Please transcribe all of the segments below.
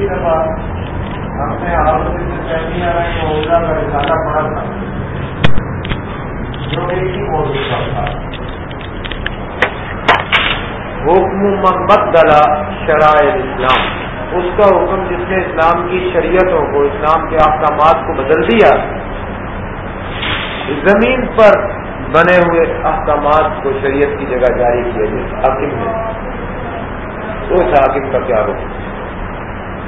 پچھلی دفعہ ہم نے آپ سے عہدہ کا رسالہ پڑھا تھا۔ جو ایک ہی موضوع کا تھا۔ حکم محمد دلا شرائع اسلام اس کا حکم جس نے اسلام کی شریعتوں کو، اسلام کے احکامات کو بدل دیا، زمین پر بنے ہوئے احکامات کو شریعت کی جگہ جاری کیا جس حاکم نے اس حاکم کا کیا حکم؟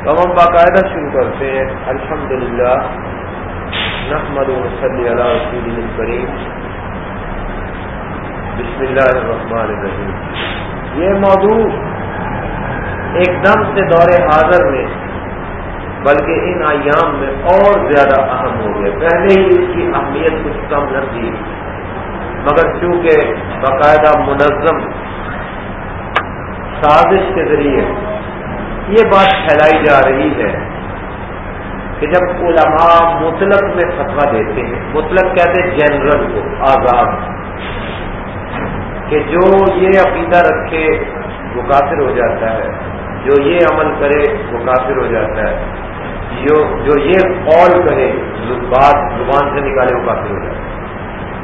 تو ہم باقاعدہ شروع کرتے ہیں۔ الحمد للہ نحمد صلی اللہ رسول کریم بسم اللہ الرحمن الرحیم۔ یہ موضوع ایک دم سے دور حاضر میں، بلکہ ان ایام میں اور زیادہ اہم ہو گئے پہلے ہی اس کی اہمیت کچھ کم نہ تھی، مگر چونکہ باقاعدہ منظم، سازش کے ذریعے یہ بات پھیلائی جا رہی ہے کہ جب علماء مطلق میں فتوا دیتے ہیں، مطلق کہتے ہیں جنرل کو، آزاد۔ کہ جو یہ عقیدہ رکھے وہ کافر ہو جاتا ہے، جو یہ عمل کرے وہ کافر ہو جاتا ہے۔ جو یہ قول کرے بات زبان سے نکالے وہ کافر ہو جاتا ہے۔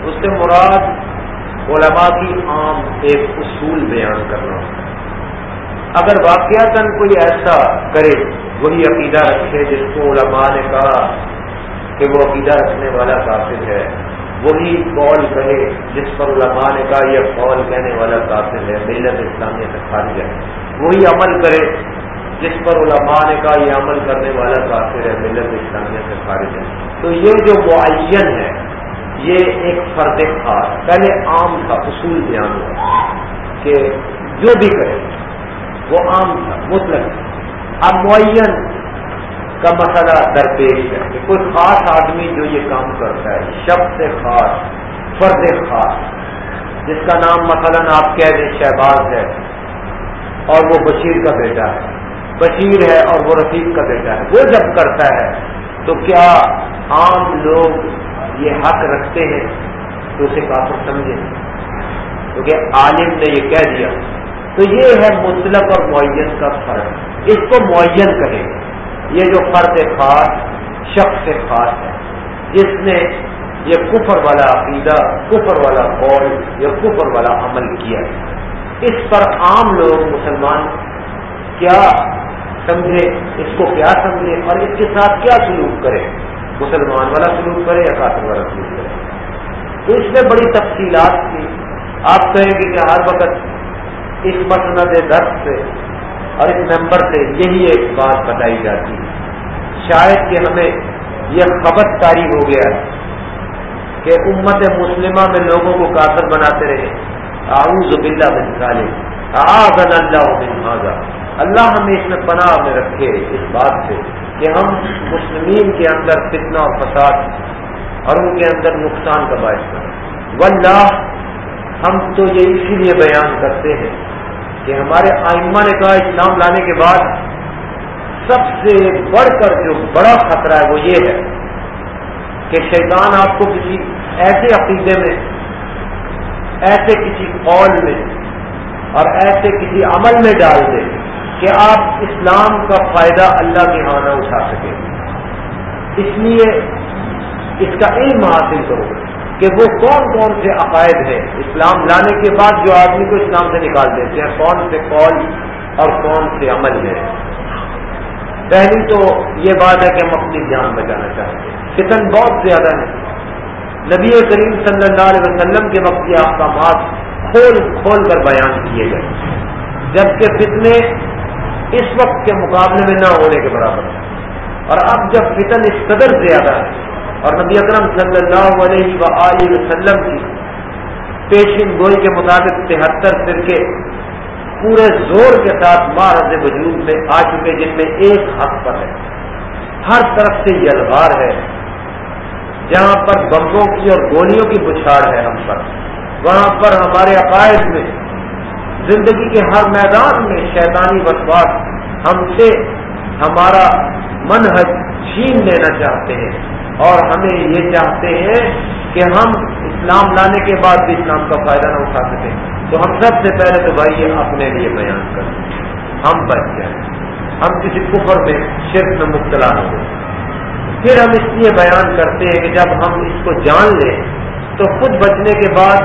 اس سے مراد علماء کی عام ایک اصول بیان کرنا۔ اگر واقعات کوئی ایسا کرے، وہی عقیدہ رکھے جس کو علماء نے کہا کہ وہ عقیدہ رکھنے والا کافر ہے۔ وہی قول کہے جس پر علماء نے کہا یہ قول کہنے والا کافر ہے۔ ملت اسلامیہ سے خارج ہے۔ وہی عمل کرے جس پر علماء نے کہا یہ عمل کرنے والا کافر ہے۔ ملت اسلامیہ سے خارج ہے۔ تو یہ جو معین ہے، یہ ایک فرد خاص پہلے عام تھا اصول بیان ہوا کہ جو بھی کرے وہ عام تھا، مطلق۔ اب معین کا مسئلہ درپیش ہے کہ کوئی خاص آدمی جو یہ کام کرتا ہے، شخص خاص، فرد خاص، جس کا نام مثلا آپ کہہ دیں شہباز ہے اور وہ بشیر کا بیٹا ہے۔ بشیر ہے اور وہ رفیق کا بیٹا ہے۔ وہ جب کرتا ہے تو کیا عام لوگ یہ حق رکھتے ہیں؟ تو اسے کافر سمجھے۔ کیونکہ عالم نے یہ کہہ دیا۔ تو یہ ہے مطلق اور معین کا فرق۔ اس کو معین کرے یہ جو فرد خاص، شخص خاص ہے۔ جس نے یہ کفر والا عقیدہ، کفر والا قول یا کفر والا عمل کیا اس پر عام لوگ مسلمان کیا سمجھے اس کو کیا سمجھے اور اس کے ساتھ کیا سلوک کرے مسلمان والا سلوک کرے یا کافر والا سلوک کرے تو اس میں بڑی تفصیلات تھی آپ کہیں گے کہ ہر وقت اس مسند درد سے اور اس ممبر سے یہی ایک بات بتائی جاتی ہے۔ شاید کہ ہمیں یہ خبر تاری ہو گیا ہے کہ امت مسلمہ میں لوگوں کو کافر بناتے رہے۔ آؤز باللہ بن صالح آزن اللہ بن اللہ ہمیں اس میں پناہ میں رکھے اس بات سے کہ ہم مسلمین کے اندر فتنہ اور فساد اور ان کے اندر نقصان کا باعث کریں واللہ ہم تو یہ اسی لیے بیان کرتے ہیں کہ ہمارے آئمہ نے کہا اسلام لانے کے بعد سب سے بڑھ کر جو بڑا خطرہ ہے وہ یہ ہے کہ شیطان آپ کو کسی ایسے عقیدے میں، ایسے کسی قول میں اور ایسے کسی عمل میں ڈال دے کہ آپ اسلام کا فائدہ اللہ کے ہاں نہ اٹھا سکیں۔ اس لیے اس کا علم حاصل کرو۔ کہ وہ کون کون سے عقائد ہیں اسلام لانے کے بعد جو آدمی کو اسلام سے نکال دیتے ہیں، کون سے قول اور کون سے عمل ہیں؟ پہلی تو یہ بات ہے کہ ہم اپنی جان بچانا چاہتے ہیں۔ فتن بہت زیادہ ہے نبی کریم صلی اللہ علیہ وسلم کے وقت یہ احکامات کھول کھول کر بیان کیے گئے۔ جبکہ فتنے اس وقت کے مقابلے میں نہ ہونے کے برابر ہیں۔ اور اب جب فتن اس قدر زیادہ ہے اور نبی اکرم صلی اللہ علیہ و وسلم کی پیشن گوئی کے مطابق تہتر فرقے پورے زور کے ساتھ مہارت وجود میں آ چکے جن میں ایک حق پر ہے۔ ہر طرف سے یلغار ہے۔ جہاں پر بمبوں کی اور گولیوں کی بچھاڑ ہے ہم پر، وہاں پر ہمارے عقائد میں، زندگی کے ہر میدان میں شیطانی وسواس ہم سے ہمارا منحج چھین لینا چاہتے ہیں۔ اور ہمیں یہ چاہتے ہیں کہ ہم اسلام لانے کے بعد بھی اسلام کا فائدہ نہ اٹھا سکیں۔ تو ہم سب سے پہلے تو بھائی یہ اپنے لیے بیان کریں ہم بچ جائیں۔ ہم کسی کفر میں شرک میں مبتلا ہو پھر ہم اس لیے بیان کرتے ہیں کہ جب ہم اس کو جان لیں، تو خود بچنے کے بعد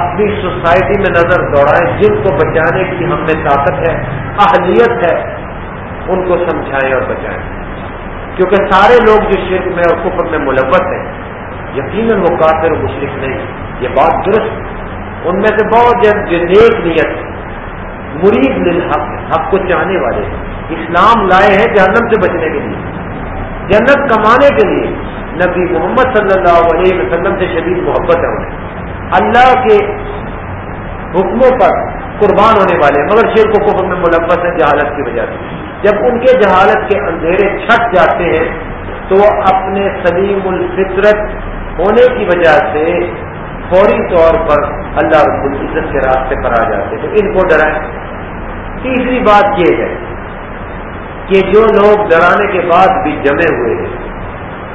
اپنی سوسائٹی میں نظر دوڑائیں۔ جن کو بچانے کی ہم میں طاقت ہے، اہلیت ہے، ان کو سمجھائیں اور بچائیں۔ کیونکہ سارے لوگ جو شرک میں اور کفر میں ملوث ہیں، یقیناً وہ کافر مشرق نہیں۔ یہ بات درست ان میں سے بہت جو نیک نیت، مرید للحق حق کو چاہنے والے اسلام لائے ہیں جہنم سے بچنے کے لیے، جنت کمانے کے لیے۔ نبی محمد صلی اللہ علیہ وسلم سے شدید محبت ہے انہیں۔ اللہ کے حکموں پر قربان ہونے والے مگر شیر کو کفر میں ملبت ہے جہالت کی وجہ سے۔ جب ان کے جہالت کے اندھیرے چھٹ جاتے ہیں، تو وہ اپنے سلیم الفطرت ہونے کی وجہ سے فوری طور پر اللہ رب العزت کے راستے پر آ جاتے ہیں۔ تو ان کو ڈرائیں۔ تیسری بات یہ ہے کہ جو لوگ ڈرانے کے بعد بھی جمے ہوئے ہیں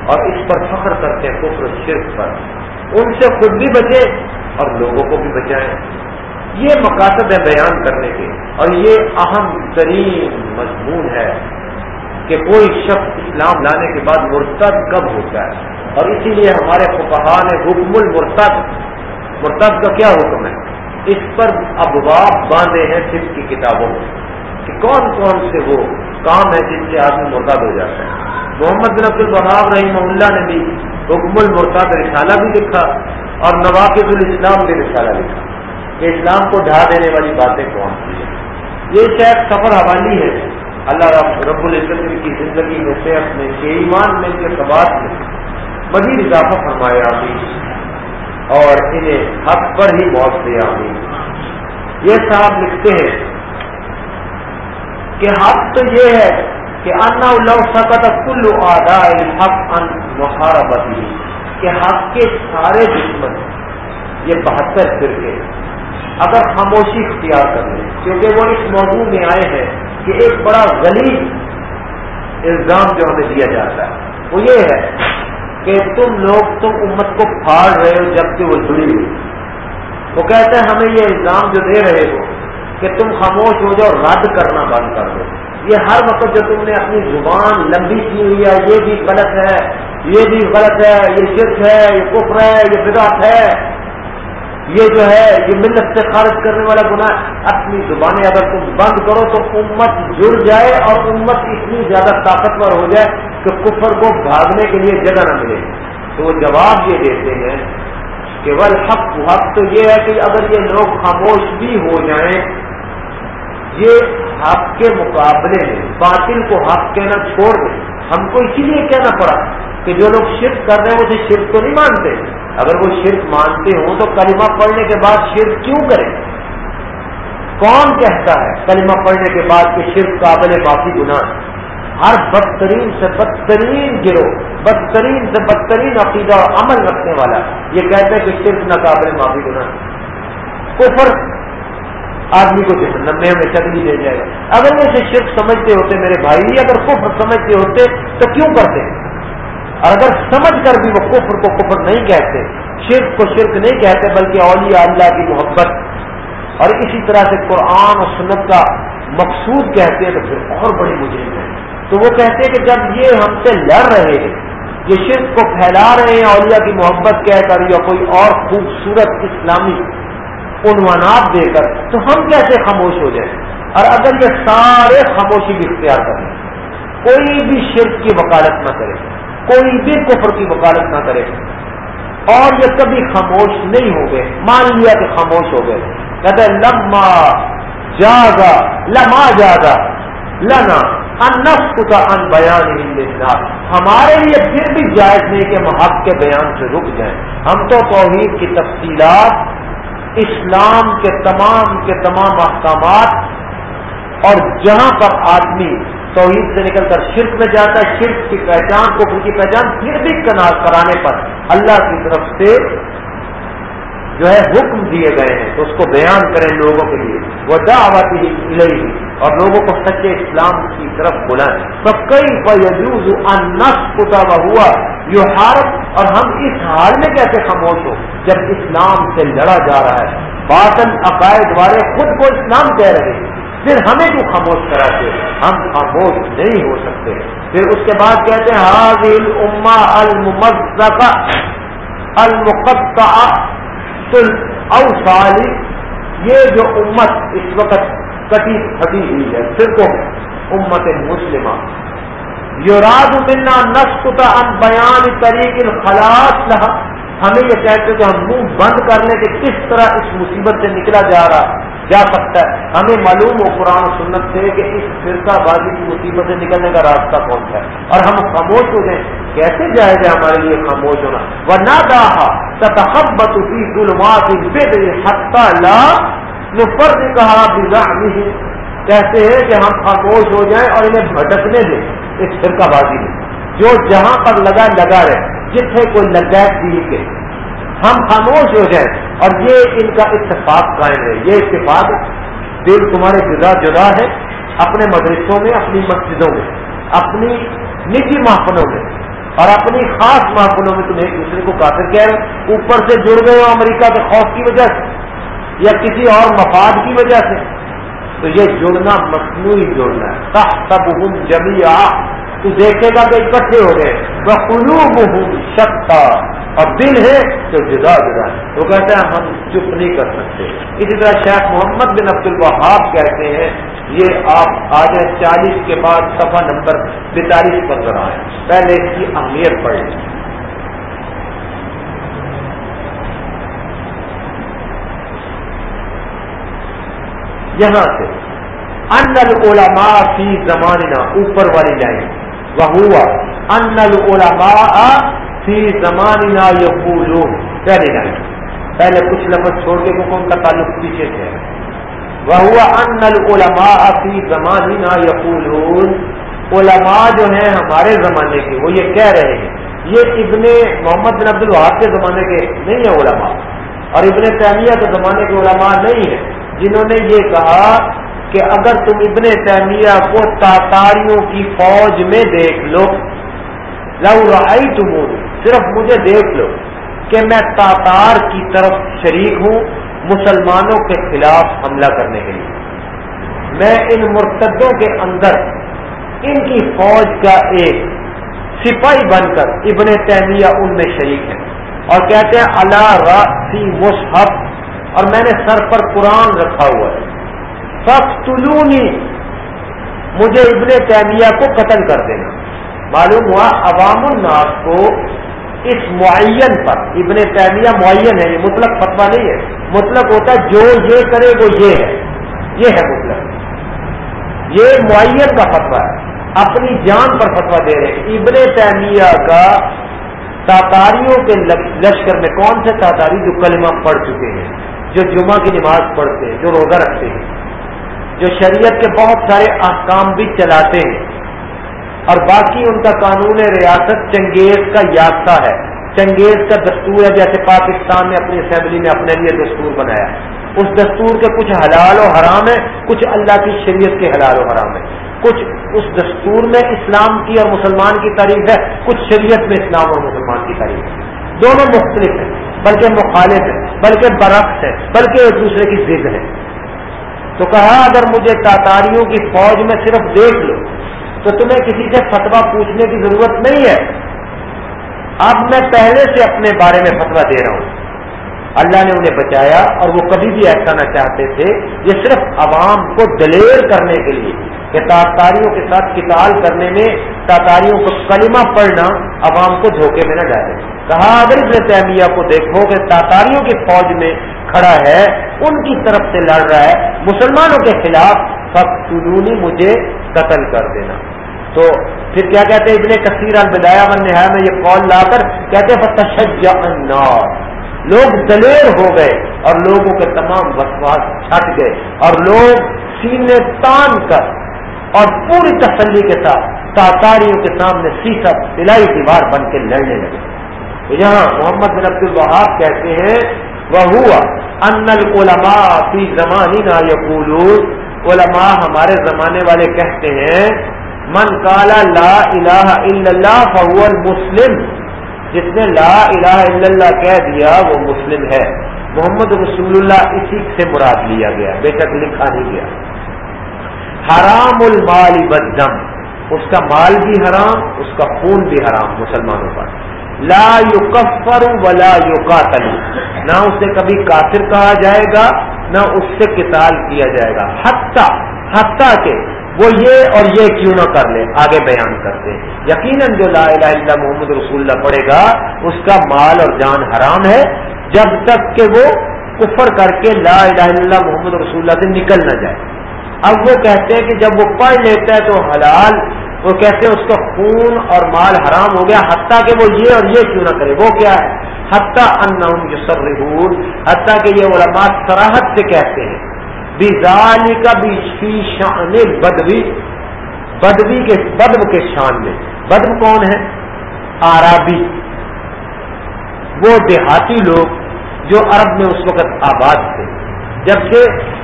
اور اس پر فخر کرتے ہیں کفر شرک پر، ان سے خود بھی بچے اور لوگوں کو بھی بچائیں۔ یہ مقاصد ہے بیان کرنے کے اور یہ اہم ترین مضمون ہے کہ کوئی شخص اسلام لانے کے بعد مرتد کب ہوتا ہے۔ اور اسی لیے ہمارے فقہ نے حکم المرتد، مرتد کا کیا حکم ہے؟ اس پر ابواب باندھے ہیں صرف کی کتابوں میں کہ کون کون سے وہ کام ہے جن سے آدمی مرتاد ہو جاتا ہے۔ محمد بن عبد البہاب رحیم اللہ نے بھی حکم المرتاد رسالہ بھی لکھا اور نواقب الاسلام بھی رسالہ لکھا۔ کہ اسلام کو ڈھا دینے والی باتیں کون سی ہیں؟ یہ شاید سفر حوالی ہے۔ اللہ رب رب العزت کی زندگی میں صحت میں کہ ایمان میں کے سبات میں مزید اضافہ فرمایا ابھی اور انہیں حق پر ہی موت دیا ابھی یہ صاحب لکھتے ہیں کہ حق تو یہ ہے کہ انا اللہ سکت کل آدھا حق ان محاربتی کہ حق کے سارے دشمن، یہ بہتر فرقے اگر خاموشی اختیار کر لیں کیونکہ وہ اس موضوع میں آئے ہیں کہ ایک بڑا غلیب الزام جو ہمیں دیا جاتا ہے، وہ یہ ہے کہ تم لوگ، تم امت کو پھاڑ رہے ہو جبکہ وہ جڑی ہوئی۔ وہ کہتے ہیں، ہمیں یہ الزام جو دے رہے ہو کہ تم خاموش ہو جاؤ، رد کرنا بند کر دو۔ یہ ہر وقت جو تم نے اپنی زبان لمبی کی ہوئی ہے، یہ بھی غلط ہے، یہ بھی غلط ہے، یہ شرک ہے، یہ کفر ہے، یہ بدعت ہے۔ یہ جو ہے، یہ ملت سے خارج کرنے والا گناہ اپنی زبانیں اگر تم بند کرو تو امت جڑ جائے اور امت اتنی زیادہ طاقتور ہو جائے کہ کفر کو بھاگنے کے لیے جگہ نہ ملے۔ تو وہ جواب یہ دیتے ہیں کہ ول حق حق تو یہ ہے کہ اگر یہ لوگ خاموش بھی ہو جائیں، یہ حق کے مقابلے میں، باطل کو حق کہنا چھوڑ دیں۔ ہم کو اسی لیے کہنا پڑا کہ جو لوگ شرک کر رہے ہیں، اسے شرک تو نہیں مانتے۔ اگر وہ شرک مانتے ہوں تو کلمہ پڑھنے کے بعد شرک کیوں کریں کون کہتا ہے کلمہ پڑھنے کے بعد کہ شرک قابل معافی گناہ؟ ہر بدترین سے بدترین گروہ، بدترین سے بدترین عقیدہ اور عمل رکھنے والا، یہ کہتے ہیں کہ شرک نہ قابل معافی گناہ۔ کفر آدمی کو جہنم میں ہمیں چکنی دے جائے گا۔ اگر وہ اسے شرک سمجھتے ہوتے، میرے بھائی، اگر کفر سمجھتے ہوتے تو کیوں کرتے؟ اور اگر سمجھ کر بھی وہ کفر کو کفر نہیں کہتے، شرک کو شرک نہیں کہتے، بلکہ اولیاء اللہ کی محبت اور اسی طرح سے قرآن اور سنت کا مقصود کہتے ہیں تو پھر اور بڑی مجرم ہے۔ تو وہ کہتے ہیں کہ جب یہ ہم سے لڑ رہے ہیں، یہ شرک کو پھیلا رہے ہیں، اولیاء کی محبت کہہ کر یا کوئی اور خوبصورت اسلامی عنوانات دے کر، تو ہم کیسے خاموش ہو جائیں؟ اور اگر یہ سارے خاموشی بھی اختیار کریں، کوئی بھی شرک کی وکالت نہ کرے کوئی بھی کفر کی وکالت نہ کرے اور یہ کبھی خاموش نہیں ہو گئے۔ مان لیا کہ خاموش ہو گئے۔ کہتے لما جاگا لما جاگا، لنا انف کا ان بیان ہمارے لیے پھر بھی جائز نہیں کہ ہم حق کے بیان سے رک جائیں۔ ہم تو توحید کی تفصیلات، اسلام کے تمام کے تمام احکامات اور جہاں پر آدمی توحید سے نکل کر شرک میں جاتا ہے، شرک کی پہچان کو ان کی پہچان پھر بھی کرانے پر اللہ کی طرف سے جو ہے حکم دیے گئے ہیں۔ تو اس کو بیان کریں لوگوں کے لیے۔ وہ دعوتی ہی ملے اور لوگوں کو سچے اسلام کی طرف بلائیں۔ تو کئی فیجوز انس کتا ہوا یو حارت اور ہم اس حال میں کیسے خاموش ہو جب اسلام سے لڑا جا رہا ہے۔ باطن عقائد والے خود کو اسلام کہہ رہے ہیں۔ پھر ہمیں کیوں خاموش کراتے ہم خاموش نہیں ہو سکتے۔ پھر اس کے بعد کہتے ہیں حاضل اما المزہ المقطع او سالی یہ جو امت اس وقت کٹی پھٹی ہوئی ہے صرف امت مسلمہ۔ یوراد ملنا نسخ ان بیان طریق الخلاص لہا۔ ہمیں یہ کہتے کہ ہم منہ بند کر لیں کہ کس طرح اس مصیبت سے نکلا جا رہا جا سکتا ہے؟ ہمیں معلوم ہو قرآن سنت سے کہ اس فرقہ بازی کی مصیبت سے نکلنے کا راستہ کون سا ہے۔ اور ہم خاموش ہو جائیں، کیسے جائے گا ہمارے لیے خاموش ہونا؟ وہ نہ داہا تحبت کی ظلمات حتہ لا فرض کہا نہیں کہتے ہیں کہ ہم خاموش ہو جائیں اور انہیں بھٹکنے دیں اس فرقہ بازی میں۔ جو جہاں پر لگا لگا رہے۔ جتنے کوئی لگا کے ہم خاموش ہو جائیں۔ اور یہ ان کا اتفاق قائم ہے۔ یہ اتفاق دل تمہارے جدا جدا ہے اپنے مدرسوں میں، اپنی مسجدوں میں، اپنی نجی محفلوں میں، اور اپنی خاص محفلوں میں تم ایک دوسرے کو کافر کہہ رہے اوپر سے جڑ گئے ہو امریکہ کے خوف کی وجہ سے یا کسی اور مفاد کی وجہ سے۔ تو یہ جڑنا، مصنوعی جڑنا ہے۔ تب جمی تو دیکھے گا کہ اکٹھے ہو گئے۔ وہ قلوب ہوں شکتا اور دل ہے تو جدا جدا ہے۔ وہ کہتے ہیں، ہم چپ نہیں کر سکتے۔ اسی طرح شیخ محمد بن عبد الوہاب کہتے ہیں، یہ آپ آج چالیس کے بعد صفحہ نمبر پینتالیس پر ذرا ہے پہلے اس کی اہمیت پڑھ لیں یہاں سے، ان العلماء فی زمانہ اوپر والی لائن۔ وہ ہوا ان العلماء فی زمانہ یقولون پہلی لائن پہلے کچھ لفظ چھوڑ کے کیونکہ ان کا تعلق پیچھے سے ہے. وہ ان العلماء فی زمانہ یقولون علماء جو ہیں ہمارے زمانے کے، وہ یہ کہہ رہے ہیں، یہ ابن محمد بن عبد الوہاب کے زمانے کے نہیں ہے علماء، اور ابن تیمیہ کے زمانے کے علماء نہیں ہیں، جنہوں نے یہ کہا کہ اگر تم ابن تیمیہ کو تاتاریوں کی فوج میں دیکھ لو لو رائی تم صرف مجھے دیکھ لو کہ میں تاتار کی طرف شریک ہوں مسلمانوں کے خلاف حملہ کرنے کے لیے۔ میں ان مرتدوں کے اندر ان کی فوج کا ایک سپاہی بن کر ابن تیمیہ ان میں شریک ہے۔ اور کہتے ہیں اللہ راسی مصحف اور میں نے سر پر قرآن رکھا ہوا ہے۔ فخلونی مجھے ابن تیمیہ کو قتل کر دینا۔ معلوم ہوا عوام الناس کو اس معین پر، ابن تیمیہ معین ہے، یہ مطلق فتوا نہیں ہے۔ مطلق ہوتا ہے جو یہ کرے وہ یہ ہے۔ یہ ہے مطلق۔ یہ معین کا فتوا ہے۔ اپنی جان پر فتوا دے رہے ہیں۔ ابن تیمیہ کا تاتاریوں کے لشکر میں کون سے تاتاری جو کلمہ پڑھ چکے ہیں، جو جمعہ کی نماز پڑھتے ہیں، جو روزہ رکھتے ہیں؟ جو شریعت کے بہت سارے احکام بھی چلاتے ہیں اور باقی ان کا قانون ریاست چنگیز کا یافتہ ہے۔ چنگیز کا دستور ہے جیسے پاکستان نے اپنی اسمبلی میں اپنے لیے دستور بنایا اس دستور کے کچھ حلال و حرام ہے کچھ اللہ کی شریعت کے حلال و حرام ہے کچھ اس دستور میں اسلام کی اور مسلمان کی تعریف ہے، کچھ شریعت میں اسلام اور مسلمان کی تعریف ہے۔ دونوں مختلف ہیں، بلکہ مخالف ہے بلکہ برعکس ہے بلکہ ایک دوسرے کی ضد ہے تو کہا، اگر مجھے تاتاریوں کی فوج میں صرف دیکھ لو، تو تمہیں کسی سے فتوا پوچھنے کی ضرورت نہیں ہے۔ اب میں پہلے سے اپنے بارے میں فتوا دے رہا ہوں۔ اللہ نے انہیں بچایا اور وہ کبھی بھی ایسا نہ چاہتے تھے۔ یہ صرف عوام کو دلیر کرنے کے لیے کہ تاتاریوں کے ساتھ کتال کرنے میں تاتاریوں کو کلمہ پڑھنا عوام کو دھوکے میں نہ ڈالے۔ کہا، اگر ابن تیمیہ کو دیکھو کہ تاتاریوں کی فوج میں کھڑا ہے، ان کی طرف سے لڑ رہا ہے، مسلمانوں کے خلاف فخلونی مجھے قتل کر دینا۔ تو پھر کیا کہتے ہیں ابن کثیر البدایا من نہایا میں یہ کال لا کر کہتے فتشج النار۔ لوگ دلیر ہو گئے اور لوگوں کے تمام وسواس چھٹ گئے۔ اور لوگ سینے تان کر اور پوری تسلی کے ساتھ تاتاریوں کے سامنے سیسا سلائی دیوار بن کے لڑنے لگے۔ یہاں محمد بن عبد الوہاب کہتے ہیں وہ ہوا ان العلماء فی زمانی نا یقول علماء ہمارے زمانے والے کہتے ہیں، من کالا لا الہ الا اللہ فہو مسلم جس نے لا الہ الا اللہ کہہ دیا وہ مسلم ہے۔ محمد رسول اللہ اسی سے مراد لیا گیا، بے شک لکھا نہیں گیا۔ حرام المال بدم اس کا مال بھی حرام، اس کا خون بھی حرام، مسلمانوں پر۔ لا یکفر ولا یقاتل نہ اسے کبھی کافر کہا جائے گا، نہ اس سے قتال کیا جائے گا۔ حتیٰ حتیٰ کہ وہ یہ اور یہ کیوں نہ کر لے، آگے بیان کرتے ہیں۔ یقیناً جو لا الہ الا محمد رسول اللہ پڑھے گا، اس کا مال اور جان حرام ہے، جب تک کہ وہ کفر کر کے لا الہ الا محمد رسول اللہ سے نکل نہ جائے۔ اب وہ کہتے ہیں کہ جب وہ پڑھ لیتا ہے تو حلال وہ کہتے ہیں اس کا خون اور مال حرام ہو گیا، حتیٰ کہ وہ یہ اور یہ کیوں نہ کرے؟ وہ کیا ہے؟ حتیٰ ان یسر حتیٰ کہ یہ علماء سراہد سے کہتے ہیں۔ کا بھی شان بدوی بدوی کے، بدو کے شان میں۔ بدو کون ہے آرابی۔ وہ دیہاتی لوگ جو عرب میں اس وقت آباد تھے۔ جبکہ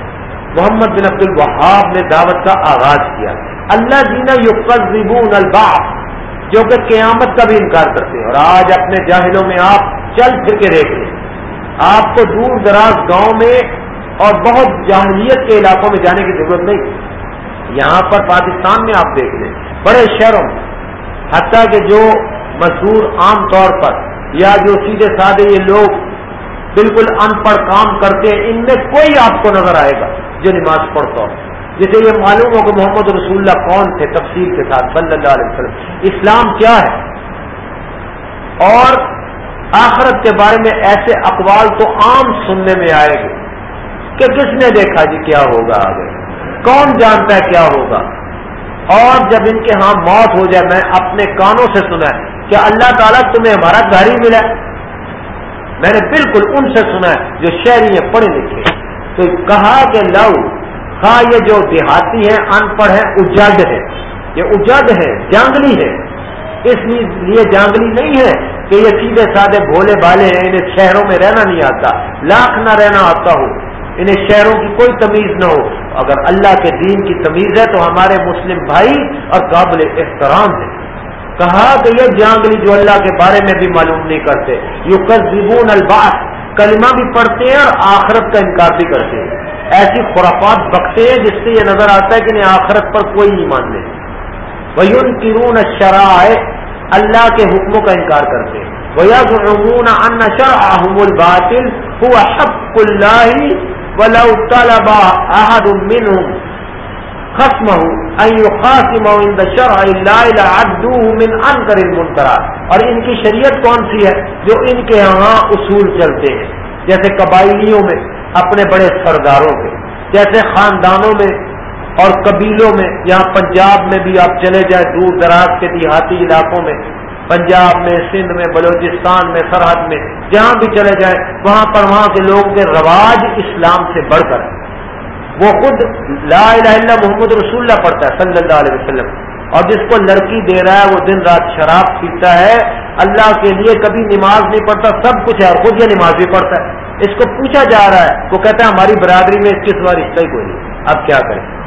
محمد بن عبد الوہاب نے دعوت کا آغاز کیا۔ اللہ جینا یو الباف جو کہ قیامت کا بھی انکار کرتے ہیں۔ اور آج اپنے جاہلوں میں آپ چل پھر کے دیکھ لیں۔ آپ کو دور دراز گاؤں میں اور بہت جاہلیت کے علاقوں میں جانے کی ضرورت نہیں۔ یہاں پر پاکستان میں آپ دیکھ لیں۔ بڑے شہروں میں۔ حتیٰ کہ جو مزدور عام طور پر یا جو سیدھے سادے یہ لوگ بالکل ان پڑھ کام کرتے ہیں، ان میں کوئی آپ کو نظر آئے گا۔ جو نماز پڑھتا ہو جسے یہ معلوم ہو کہ محمد رسول اللہ کون تھے تفصیل کے ساتھ، صلی اللہ علیہ وسلم۔ اسلام کیا ہے؟ اور آخرت کے بارے میں ایسے اقوال تو عام سننے میں آئے گے کہ کس نے دیکھا جی کیا ہوگا آگے؟ کون جانتا ہے کیا ہوگا؟ اور جب ان کے ہاں موت ہو جائے، میں اپنے کانوں سے سنا ہے کہ اللہ تعالیٰ تمہیں ہمارا گھر ہی ملا میں نے بالکل ان سے سنا ہے جو شہری ہیں پڑھے لکھے ہیں۔ تو کہا کہ لو ہاں یہ جو دیہاتی ہیں، ان پڑھ ہیں اجڈ ہے۔ یہ اجڈ ہے، جانگلی ہے۔ اس لیے جانگلی نہیں ہے کہ یہ سیدھے سادے بھولے بالے ہیں، انہیں شہروں میں رہنا نہیں آتا۔ لاکھ نہ رہنا آتا ہو، انہیں شہروں کی کوئی تمیز نہ ہو۔ اگر اللہ کے دین کی تمیز ہے تو ہمارے مسلم بھائی اور قابل احترام ہے کہا کہ یہ جانگلی جو اللہ کے بارے میں بھی معلوم نہیں کرتے۔ یو قزبون الباس کلمہ بھی پڑھتے ہیں اور آخرت کا انکار بھی کرتے ہیں۔ ایسی خرافات بکتے ہیں جس سے یہ نظر آتا ہے کہ انہیں آخرت پر کوئی ایمان نہیں۔ ویون قرون شرائے اللہ کے حکموں کا انکار کرتے ہیں۔ وَيَزْعُمُونَ أَنَّ ولو طلب احد منهم خصمه ان يخاصمه عند شرع الله لعدوه من انكر المنكرات. اور ان کی شریعت کون سی ہے؟ جو ان کے ہاں اصول چلتے ہیں. جیسے قبائلیوں میں، اپنے بڑے سرداروں کے جیسے خاندانوں میں اور قبیلوں میں. یہاں پنجاب میں بھی آپ چلے جائیں، دور دراز کے دیہاتی علاقوں میں. پنجاب میں، سندھ میں، بلوچستان میں، سرحد میں. جہاں بھی چلے جائیں، وہاں پر وہاں کے لوگوں کے رواج اسلام سے بڑھ کر وہ خود لا الہ الا محمد رسول اللہ پڑھتا ہے، صلی اللہ علیہ وسلم۔ اور جس کو لڑکی دے رہا ہے، وہ دن رات شراب پیتا ہے۔ اللہ کے لیے کبھی نماز نہیں پڑھتا، سب کچھ ہے اور خود یہ نماز بھی پڑھتا ہے۔ اس کو پوچھا جا رہا ہے، وہ کہتا ہے ہماری برادری میں کس بار رشتہ ہی کوئی نہیں۔ اب کیا کریں؟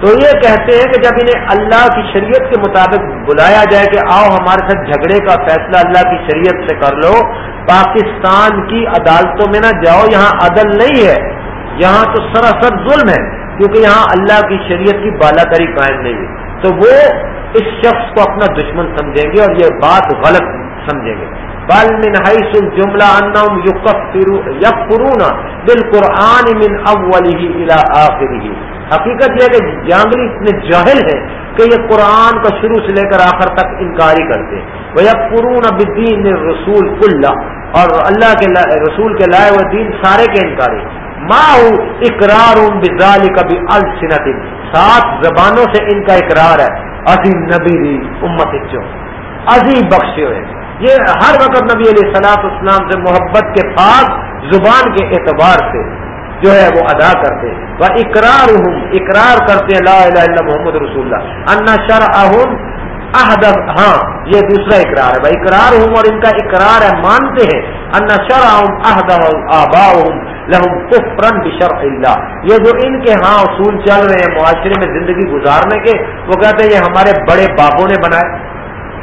تو یہ کہتے ہیں کہ جب انہیں اللہ کی شریعت کے مطابق بلایا جائے کہ آؤ ہمارے ساتھ جھگڑے کا فیصلہ اللہ کی شریعت سے کر لو، پاکستان کی عدالتوں میں نہ جاؤ، یہاں عدل نہیں ہے۔ یہاں تو سراسر ظلم ہے، کیونکہ یہاں اللہ کی شریعت کی بالا کری قائم نہیں ہے۔ تو وہ اس شخص کو اپنا دشمن سمجھیں گے اور یہ بات غلط سمجھیں گے۔ بل من حیث الجملہ انہم یکفرون بالقرآن من اوله الى آخره حقیقت یہ ہے کہ جانگلی اتنے جاہل ہے کہ یہ قرآن کا شروع سے لے کر آخر تک انکاری کرتے وہ یا قرون بدین رسول اللہ اور اللہ کے رسول کے لائے ہوئے دین سارے کے انکاری ماں اقرار بزال کبھی السنت سات زبانوں سے ان کا اقرار ہے۔ عظیم نبی امت چو بخشے ہوئے۔ یہ ہر وقت نبی علیہ صلاح اسلام سے محبت کے پاس زبان کے اعتبار سے جو ہے وہ ادا کرتے وہ اقرار ہوں اقرار کرتے الہ الا محمد رسول اللہ۔ انا شر احد ہاں یہ دوسرا اقرار ہے۔ بھائی اقرار ہوں اور ان کا اقرار ہے، مانتے ہیں۔ انا شر احد آبا لہم کفرن بشر اللہ یہ جو ان کے ہاں اصول چل رہے ہیں معاشرے میں زندگی گزارنے کے، وہ کہتے ہیں یہ ہمارے بڑے بابوں نے بنائے،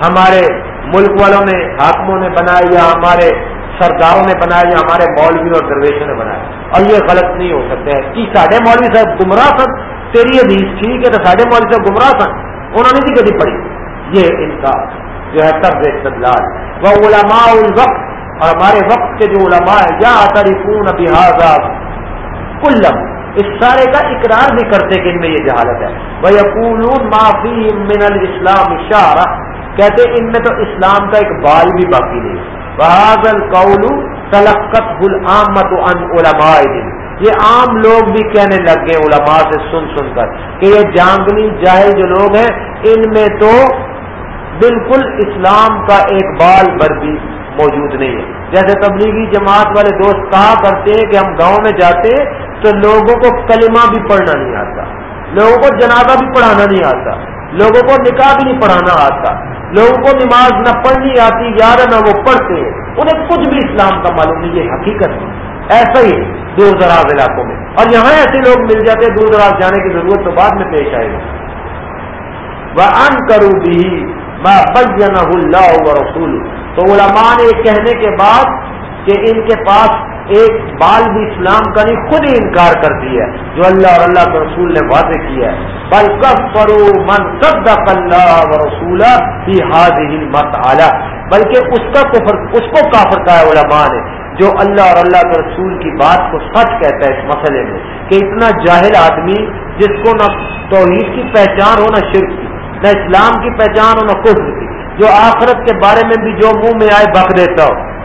ہمارے ملک والوں نے، حاکموں نے بنائے، یا ہمارے سرداروں نے بنایا ہمارے مولوی اور درویشوں نے بنایا اور یہ غلط نہیں ہو سکتے ہیں۔ کہ ساڈے مولوی صاحب گمراہ سب تیری حدیث ٹھیک ہے تو سارے مول سے گمراہ سن۔ انہوں نے بھی کبھی پڑھی۔ یہ ان کا جو ہے طرز استدلال وہ علماء الوقت، اور ہمارے وقت کے جو علماء ہیں یا تریفون بحاظ کلم۔ اس سارے کا اقرار بھی کرتے کہ ان میں یہ جہالت ہے۔ وہ یقول معافی من الاسلام اشارہ کہتے ان میں تو اسلام کا ایک بال بھی باقی نہیں۔ بحاظ القول تلقت العامت ان علماء دن یہ عام لوگ بھی کہنے لگ گئے علماء سے سن سن کر کہ یہ جانگنی جاہل جو لوگ ہیں، ان میں تو بالکل اسلام کا ایک بال بر بھی موجود نہیں ہے۔ جیسے تبلیغی جماعت والے دوست کہا کرتے ہیں کہ ہم گاؤں میں جاتے تو لوگوں کو کلمہ بھی پڑھنا نہیں آتا۔ لوگوں کو جنازہ بھی پڑھانا نہیں آتا۔ لوگوں کو نکاح بھی نہیں پڑھانا آتا۔ لوگوں کو نماز نہ پڑھنی آتی یار نہ وہ پڑھتے ہیں۔ انہیں کچھ بھی اسلام کا معلوم نہیں، یہ حقیقت ہے۔ ایسا ہی دور دراز علاقوں میں۔ اور یہاں ایسے لوگ مل جاتے دور دراز جانے کی ضرورت تو بعد میں پیش آئے گا۔ وہ ان کروں بھی اللہ رسول تو علماء نے یہ کہنے کے بعد کہ ان کے پاس ایک بال بھی اسلام کا نہیں، خود ہی انکار کر دیا ہے، جو اللہ اور اللہ کے رسول نے واضح کیا ہے۔ بل کب کرو من سب اللہ و رسول مت آلہ بلکہ اس کا کفر، اس کو کافر کا ہے علماء نے، جو اللہ اور اللہ کے رسول کی بات کو سچ کہتا ہے اس مسئلے میں، کہ اتنا جاہل آدمی جس کو نہ توحید کی پہچان ہو نہ شرک کی۔ نہ اسلام کی پہچان ہو نہ کفر کی۔ جو آخرت کے بارے میں بھی جو منہ میں آئے بک دیتا ہو۔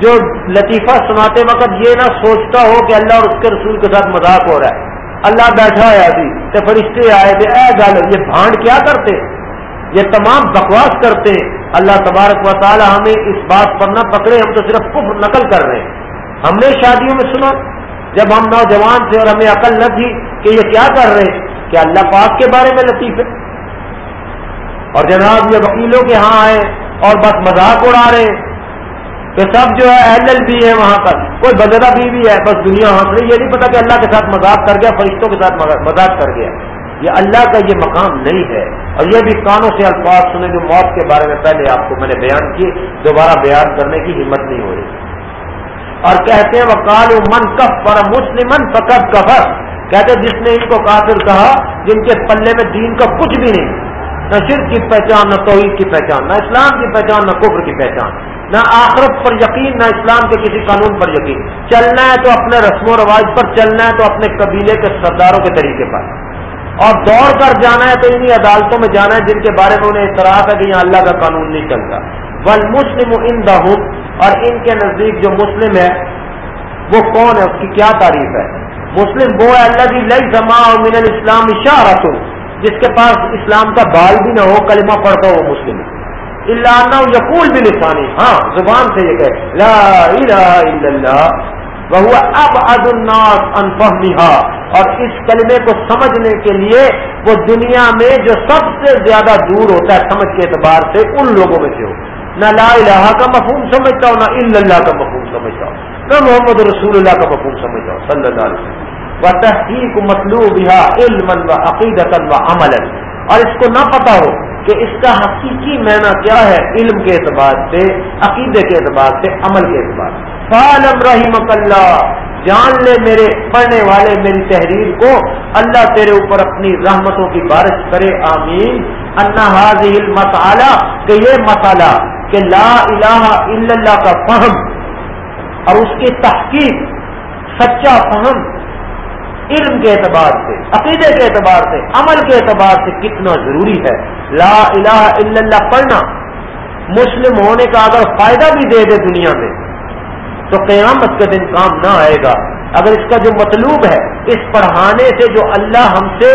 جو لطیفہ سناتے وقت یہ نہ سوچتا ہو کہ اللہ اور اس کے رسول کے ساتھ مذاق ہو رہا ہے۔ اللہ بیٹھا ہے ابھی تو فرشتے آئے تھے اے گل، یہ بھانڈ کیا کرتے؟ یہ تمام بکواس کرتے۔ ہیں اللہ تبارک و تعالی ہمیں اس بات پر نہ پکڑے، ہم تو صرف کفر نقل کر رہے ہیں۔ ہم نے شادیوں میں سنا، جب ہم نوجوان تھے اور ہمیں عقل نہ تھی کہ یہ کیا کر رہے ہیں، کہ اللہ پاک کے بارے میں لطیف ہے۔ اور جناب یہ وکیلوں کے ہاں آئے اور بس مذاق اڑا رہے کہ سب جو ہے ایل ایل بی ہے وہاں پر۔ کوئی بدلا بی بھی ہے، بس دنیا ہنس رہی یہ نہیں پتا کہ اللہ کے ساتھ مذاق کر گیا، فرشتوں کے ساتھ مذاق کر گیا۔ یہ اللہ کا یہ مقام نہیں ہے۔ اور یہ بھی کانوں سے الفاظ سنے جو موت کے بارے میں پہلے آپ کو میں نے بیان کی دوبارہ بیان کرنے کی ہمت نہیں ہو رہی۔ اور کہتے ہیں وہ کال من کف پر مسلم فقط کفر۔ کہتے جس نے ان کو کافر کہا، جن کے پلے میں دین کا کچھ بھی نہیں۔ نہ شرک کی پہچان، نہ توحید کی پہچان، نہ اسلام کی پہچان، نہ کفر کی پہچان، نہ آخرت پر یقین، نہ اسلام کے کسی قانون پر یقین۔ چلنا ہے تو اپنے رسم و رواج پر، چلنا ہے تو اپنے قبیلے کے سرداروں کے طریقے پر۔ اور دوڑ کر جانا ہے تو انہیں عدالتوں میں جانا ہے جن کے بارے میں انہیں اعتراف ہے کہ یہاں اللہ کا قانون نہیں چلتا۔ ول مسلم ان اور ان کے نزدیک جو مسلم ہے، وہ کون ہے؟ اس کی کیا تعریف ہے؟ مسلم وہ ہے اللہ کی لئی جمع من الاسلام اشارت جس کے پاس اسلام کا بال بھی نہ ہو، کلمہ پڑھتا ہو مسلم اللہ یقول بھی لسانی ہاں زبان سے یہ کہ لا الہ الا اللہ وہ اب اد الناس انفہمیہا اور اس کلمے کو سمجھنے کے لیے وہ دنیا میں جو سب سے زیادہ دور ہوتا ہے، سمجھ کے اعتبار سے ان لوگوں میں سے ہو۔ نہ لا الہ کا مفہوم سمجھتا ہوں، نہ اللہ کا مفہوم سمجھتا ہوں۔ نہ محمد رسول اللہ کا مفہوم سمجھتا ہوں، صلی اللہ علیہ وسلم۔ و تحقیق مطلوب علم و عقیدت و عمل اور اس کو نہ پتا ہو کہ اس کا حقیقی معنی کیا ہے علم کے اعتبار سے، عقیدے کے اعتبار سے، عمل کے اعتبار سے۔ فالم رحیم اللہ جان لے میرے پڑھنے والے میری تحریر کو۔ اللہ تیرے اوپر اپنی رحمتوں کی بارش کرے، آمین۔ حاضل مسالہ کہ یہ مسالہ کہ لا الہ الا اللہ کا فہم اور اس کی تحقیق، سچا فہم علم کے اعتبار سے، عقیدے کے اعتبار سے، عمل کے اعتبار سے کتنا ضروری ہے۔ لا الہ الا اللہ پڑھنا مسلم ہونے کا اگر فائدہ بھی دے دے دنیا میں، تو قیامت کے دن کام نہ آئے گا۔ اگر اس کا جو مطلوب ہے، اس پڑھانے سے جو اللہ ہم سے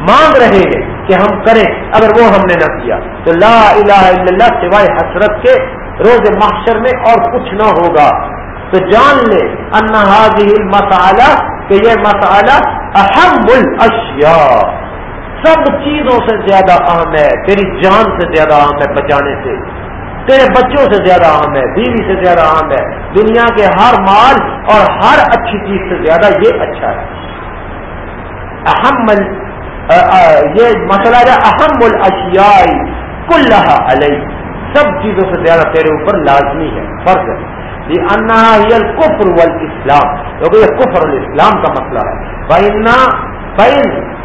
مانگ رہے ہیں کہ ہم کریں، اگر وہ ہم نے نہ کیا، تو لا الہ الا اللہ سوائے حسرت کے روز محشر میں اور کچھ نہ ہوگا۔ تو جان لے انہاظ مسالہ کہ یہ مسئلہ اہم الاشیاء۔ سب چیزوں سے زیادہ اہم ہے، تیری جان سے زیادہ اہم ہے بچانے سے۔ تیرے بچوں سے زیادہ اہم ہے، بیوی سے زیادہ اہم ہے۔ دنیا کے ہر مال اور ہر اچھی چیز سے زیادہ یہ اچھا ہے۔ اہم یہ مسئلہ ہے اہم الاشیاء کل علیہ۔ سب چیزوں سے زیادہ تیرے اوپر لازمی ہے، فرض ہے۔ یہ کفر ول اسلام کیونکہ یہ کفر الاسلام کا مسئلہ ہے بہن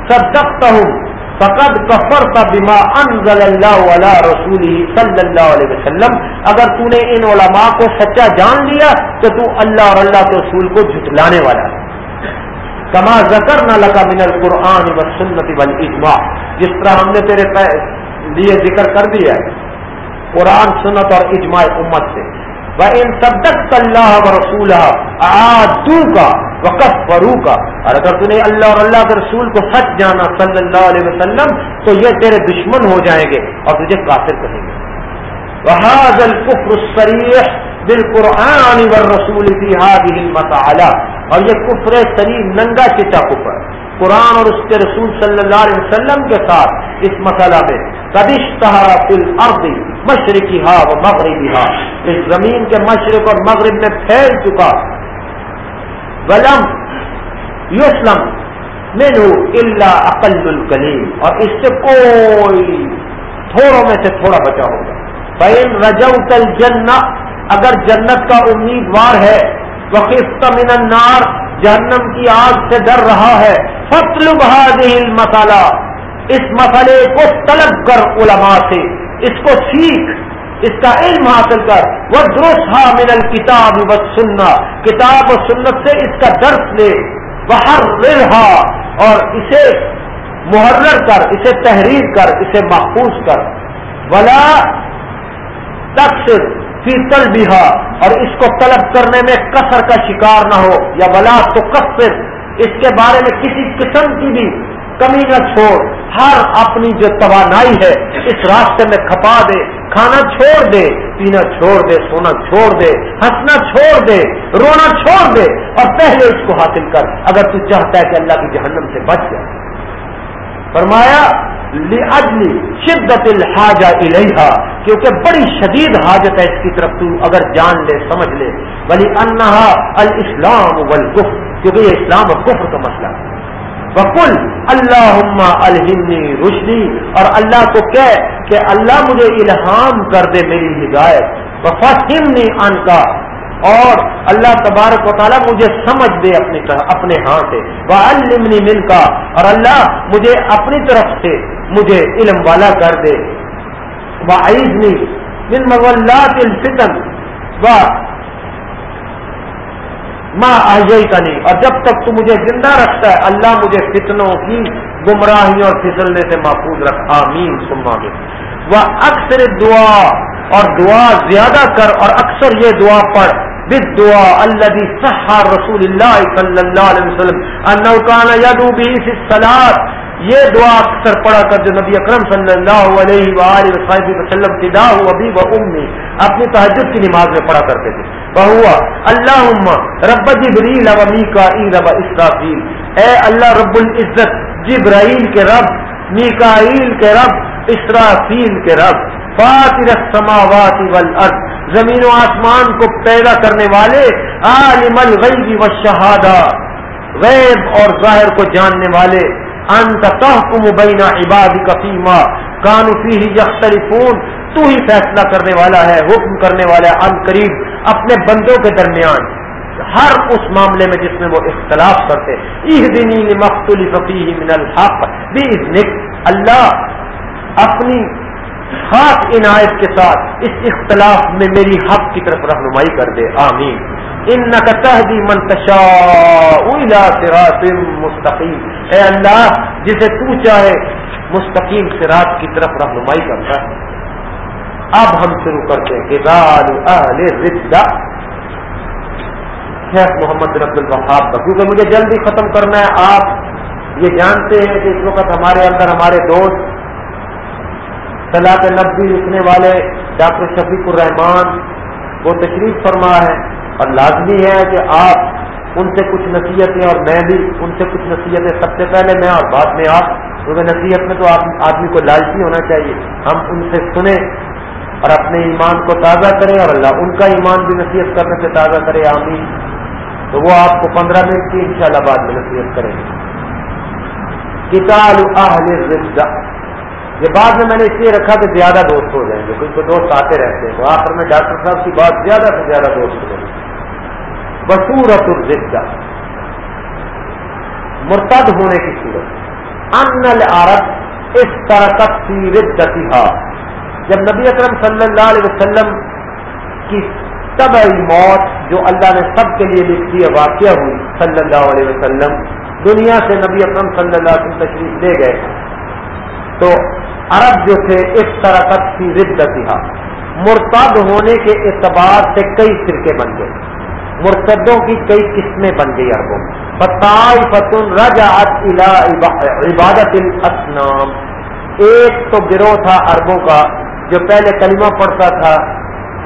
صدقتهم فقد کفرت بما انزل اللہ علی رسول صلی اللہ علیہ وسلم. اگر تو نے ان علماء کو سچا جان لیا تو تو اللہ اور اللہ کے رسول کو جھٹلانے والا ہے. کما ذکر نہ لگا من القرآن و سنت وال جس طرح ہم نے تیرے لیے ذکر کر دیا ہے. قرآن، سنت اور اجماع امت سے. وہ ان صدق اللہ و رسول آدو کا وقف فرو کا اور اگر تھی اللہ اور اللہ کے رسول کو سچ جانا صلی اللہ علیہ وسلم، تو یہ تیرے دشمن ہو جائیں گے اور تجھے کافر کہیں گے۔ وحاظ الکفر الصریح بالقرآن والرسول فی هذه المسألہ اور یہ کفر سری ننگا چچا کفر۔ قرآن اور اس کے رسول صلی اللہ علیہ وسلم کے ساتھ اس مسئلہ میں کدش تہارا فل ارد مشرقی ہا و مغربی ہا اس زمین کے مشرق اور مغرب میں پھیل چکا۔ ولم یوسلم مینو اللہ عقل الکلیم۔ اور اس سے کوئی تھوڑوں میں سے تھوڑا بچا ہوگا۔ بین رجو تل اگر جنت کا امیدوار ہے وقف من النار، جہنم کی آگ سے ڈر رہا ہے۔ فتل بہادل مسالہ اس مسئلے کو طلب کر علماء سے، اس کو سیکھ، اس کا علم حاصل کر۔ وہ درست ہا من الکتاب و سننا کتاب و سنت سے اس کا درس لے۔ بہر رہا اور اسے محرر کر، اسے تحریر کر، اسے محفوظ کر۔ ولا تقصر فی تلبیہ اور اس کو طلب کرنے میں کثر کا شکار نہ ہو۔ یا ولا تو اس کے بارے میں کسی قسم کی بھی کمی نہ چھوڑ، ہر اپنی جو توانائی ہے، اس راستے میں کھپا دے، کھانا چھوڑ دے، پینا چھوڑ دے، سونا چھوڑ دے، ہنسنا چھوڑ دے، رونا چھوڑ دے، اور پہلے اس کو حاصل کر۔ اگر تو چاہتا ہے کہ اللہ کی جہنم سے بچ جائے۔ فرمایا اجلی شدت الحاجہ الحا کیونکہ بڑی شدید حاجت ہے اس کی طرف تو، اگر جان لے، سمجھ لے۔ ولی انہا الاسلام والکفر کیونکہ یہ اسلام اور کفر کا مسئلہ ہے۔ وکل اللہ الحمنی رشدی، اور اللہ کو کہہ کہ اللہ مجھے الہام کر دے میری ہدایت، وفہمنی ان کا اور اللہ تبارک و تعالیٰ مجھے سمجھ دے اپنی طرح، اپنے ہاں سے وہ المنی مل کا اور اللہ مجھے اپنی طرف سے مجھے علم والا کر دے وہ عیزنی من مغلات الفتن، و ماں آئی کا نہیں۔ اور جب تک تو مجھے زندہ رکھتا ہے، اللہ مجھے فتنوں کی گمراہی اور پھسلنے سے محفوظ رکھ۔ آمین۔ سما میں وہ اکثر دعا اور دعا زیادہ کر، اور اکثر یہ دعا پڑھ۔ بس دعا اللہ صحا رسول اللہ صلی اللہ علیہ وسلم انکان یدو بھی سلاد یہ دعا اکثر پڑھا کر جو نبی اکرم صلی اللہ علیہ وآلہ وسلم کی دا ابھی و امی، اپنی تحجد کی نماز میں پڑھا کرتے تھے۔ بہوا اللہ رب جبریل و میکائیل و اسرافیل۔ اے اللہ رب العزت، جبرائیل کے رب، میکائیل کے رب، اسرافیل کے رب۔ فاطر السماوات والارض، زمین و آسمان کو پیدا کرنے والے، عالم الغیب والشہادہ۔ غیب اور ظاہر کو جاننے والے۔ انت تحکم بین عباد کفیما کانو فیہ یختلفون تو ہی فیصلہ کرنے والا ہے، حکم کرنے والا ہے ان قریب، اپنے بندوں کے درمیان۔ ہر اس معاملے میں جس میں وہ اختلاف کرتے۔ اہ دینی مختلف من الحق بھی اللہ اپنی خاص عنایت کے ساتھ اس اختلاف میں میری حق کی طرف رہنمائی کر دے۔ آمین۔ منتشا صراط مستقیم اے اللہ، جسے تو چاہے مستقیم صراط کی طرف رہنمائی کرتا ہے۔ اب ہم شروع کرتے ہیں۔ شیخ محمد رب الوہاب کا کیونکہ مجھے جلدی ختم کرنا ہے۔ آپ یہ جانتے ہیں کہ اس وقت ہمارے اندر ہمارے دوست صلاح نبی لکھنے والے ڈاکٹر شفیق الرحمان، وہ تشریف فرما ہے۔ اور لازمی ہے کہ آپ ان سے کچھ نصیحتیں اور میں بھی ان سے کچھ نصیحتیں سب سے پہلے میں اور بعد میں آپ، کیونکہ نصیحت میں تو آدمی کو لالچی ہونا چاہیے۔ ہم ان سے سنیں اور اپنے ایمان کو تازہ کریں اور اللہ ان کا ایمان بھی نصیحت کرنے سے تازہ کرے، آمین۔ تو وہ آپ کو پندرہ منٹ کی انشاءاللہ بعد میں نصیحت کریں گے۔ کتاب اہل یہ بعد میں میں نے اس لیے رکھا کہ زیادہ دوست ہو جائیں گے کچھ دوست آتے رہتے ہیں۔ تو آخر میں ڈاکٹر صاحب کی بات زیادہ سے زیادہ دوست ہو جائے بصورت الزدہ مرتد ہونے کی صورت. ان العرب اس طرح جب نبی اکرم صلی اللہ علیہ وسلم کی طبعی موت جو اللہ نے سب کے لیے لکھی ہے واقعہ ہوئی، صلی اللہ علیہ وسلم، دنیا سے نبی اکرم صلی اللہ علیہ وسلم تشریف لے گئے، تو عرب جو تھے اس طرح کی ردتہ مرتد ہونے کے اعتبار سے کئی فرقے بن گئے۔ مرتدوں کی کئی قسمیں بن گئی اربوں بتائی فتن رجعت عبادت الاسنام ایک تو گروہ تھا اربوں کا جو پہلے کلمہ پڑھتا تھا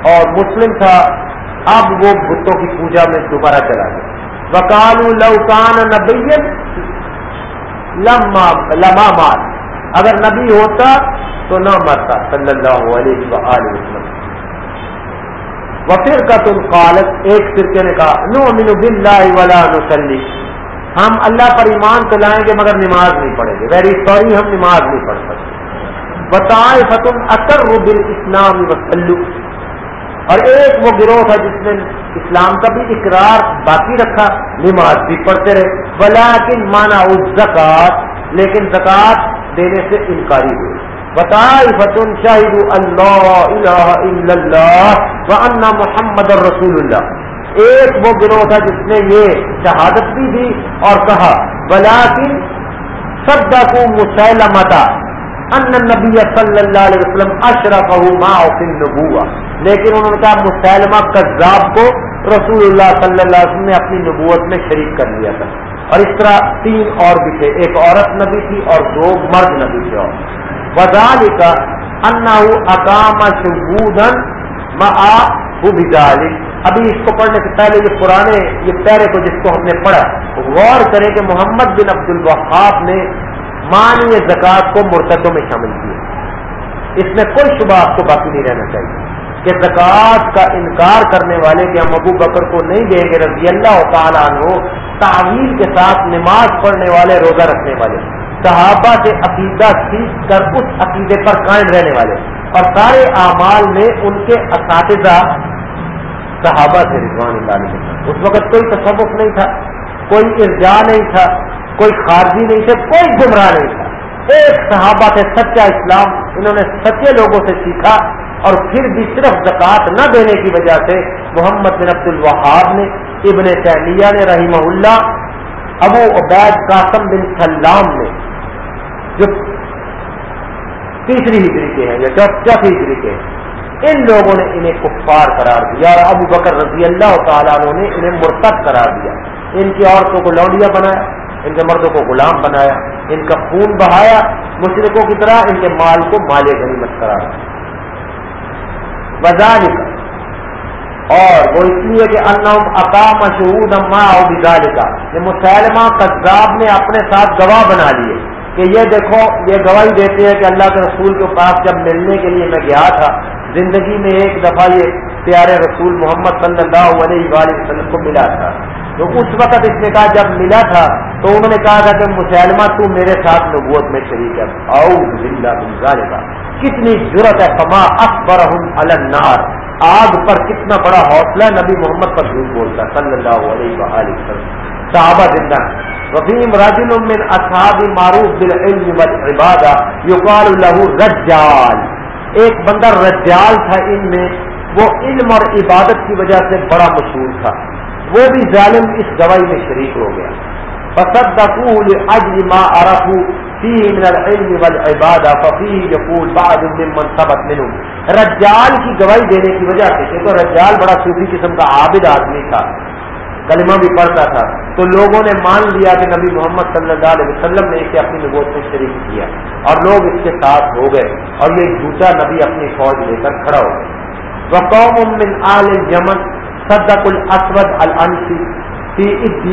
اور مسلم تھا، اب وہ بتوں کی پوجا میں دوبارہ چلا گیا۔ وکال لوکان نبی لما مال اگر نبی ہوتا تو نہ مرتا، صلی اللہ علیہ وسلم۔ وفر کا تم قالت، ایک فرقے نے کہا نو امین ولا نسلی ہم اللہ پر ایمان تو لائیں گے مگر نماز نہیں پڑھیں گے۔ ویری سوری ہم نماز نہیں پڑھ سکتے۔ بتائے فتم اثر وہ اسلام وسلو اور ایک وہ گروہ تھا جس نے اسلام کا بھی اقرار باقی رکھا، نماز بھی پڑھتے رہے۔ بلا کن مانا اس زکات لیکن زکات دینے سے انکاری ہوئی۔ فتن شاہد اللہ الہ الا اللہ و محمد رسول اللہ ایک وہ گروہ تھا جس نے یہ شہادت بھی دی اور کہا بلاکن سب کو مسلمتا ان نبی صلی اللہ علیہ وسلم اشرف نبوا لیکن انہوں نے کہا، مسلمہ کذاب کو رسول اللہ صلی اللہ علیہ وسلم نے اپنی نبوت میں شریک کر لیا تھا. اور اس طرح تین اور بھی تھے، ایک عورت نبی تھی اور دو مرد نبی تھے اور۔ وزال کا انا اکام شبودن ابھی اس کو پڑھنے سے پہلے یہ پرانے، یہ پیرے کو جس کو ہم نے پڑھا، غور کریں کہ محمد بن عبد الوہاب نے مانی زکات کو مرتدوں میں شامل کیا۔ اس میں کوئی شبہ آپ کو باقی نہیں رہنا چاہیے۔ کہ زکات کا انکار کرنے والے کہ ہم ابو بکر کو نہیں دیں گے، رضی اللہ تعالیٰ عنہ تعویل کے ساتھ نماز پڑھنے والے، روزہ رکھنے والے، صحابہ سے عقیدہ سیکھ کر اس عقیدے پر قائم رہنے والے۔ اور سارے اعمال میں ان کے اساتذہ صحابہ سے رضوان اللہ اس وقت کوئی تصوف نہیں تھا، کوئی ارجا نہیں تھا، کوئی خارجی نہیں تھا کوئی گمراہ نہیں تھا۔ ایک صحابہ سے سچا اسلام، انہوں نے سچے لوگوں سے سیکھا۔ اور پھر بھی صرف زکوٰۃ نہ دینے کی وجہ سے محمد بن عبد الوہاب نے ابن تیمیہ نے رحمہ اللہ، ابو عبید قاسم بن سلام نے، جو تیسری ہجری کے ہیں، یا چوتھی ہجری کے ہیں، ان لوگوں نے انہیں کفار قرار دیا اور ابو بکر رضی اللہ تعالیٰ عنہ نے انہیں مرتب قرار دیا۔ ان کی عورتوں کو لوڈیا بنایا، ان کے مردوں کو غلام بنایا، ان کا خون بہایا مشرقوں کی طرح ان کے مال کو مال غنیمت قرار دیا۔ وزال اور وہ اس لیے کہ انم اقام شہود اما کا یہ مسلمہ قذاب نے اپنے ساتھ گواہ بنا لیے. کہ یہ دیکھو، یہ گواہی دیتے ہیں کہ اللہ کے رسول کے پاس جب ملنے کے لیے میں گیا تھا، زندگی میں ایک دفعہ یہ پیارے رسول محمد صلی اللہ علیہ وآلہ وسلم کو ملا تھا۔ تو اس وقت اس نے کہا جب ملا تھا تو انہوں نے کہا تھا کہ مسلمہ تو میرے ساتھ نبوت میں شریک ہے۔ آؤ زندہ کا کتنی ضرورت ہے، فما اکبر النار۔ آگ پر کتنا بڑا حوصلہ نبی محمد پر جھوٹ بولتا صلی اللہ علیہ وآلہ وسلم۔ صحابہ زندہ وفیم رجل من اصحاب معروف بالعلم والعبادہ، یقال له رجال۔ ایک بندہ رجال تھا ان میں، وہ علم اور عبادت کی وجہ سے بڑا مشہور تھا۔ وہ بھی ظالم اس گواہی میں شریک ہو گیا۔ فصدقوه لاجل ما عرفوا فيه من العلم والعبادہ ففيه يقول بعض ممن ثبت منهم۔ رجال کی گواہی دینے کی وجہ سے کہ تو رجال بڑا صوفی قسم کا عابد آدمی تھا، کلمہ بھی پڑھتا تھا، تو لوگوں نے مان لیا کہ نبی محمد صلی اللہ علیہ وسلم نے اسے اپنی نبوت میں شریک کیا۔ اور لوگ اس کے ساتھ ہو گئے، اور یہ جھوٹا نبی اپنی فوج لے کر کھڑا ہو گیا۔ وہ قوم من آل یمن صدق الاسود الانسی فی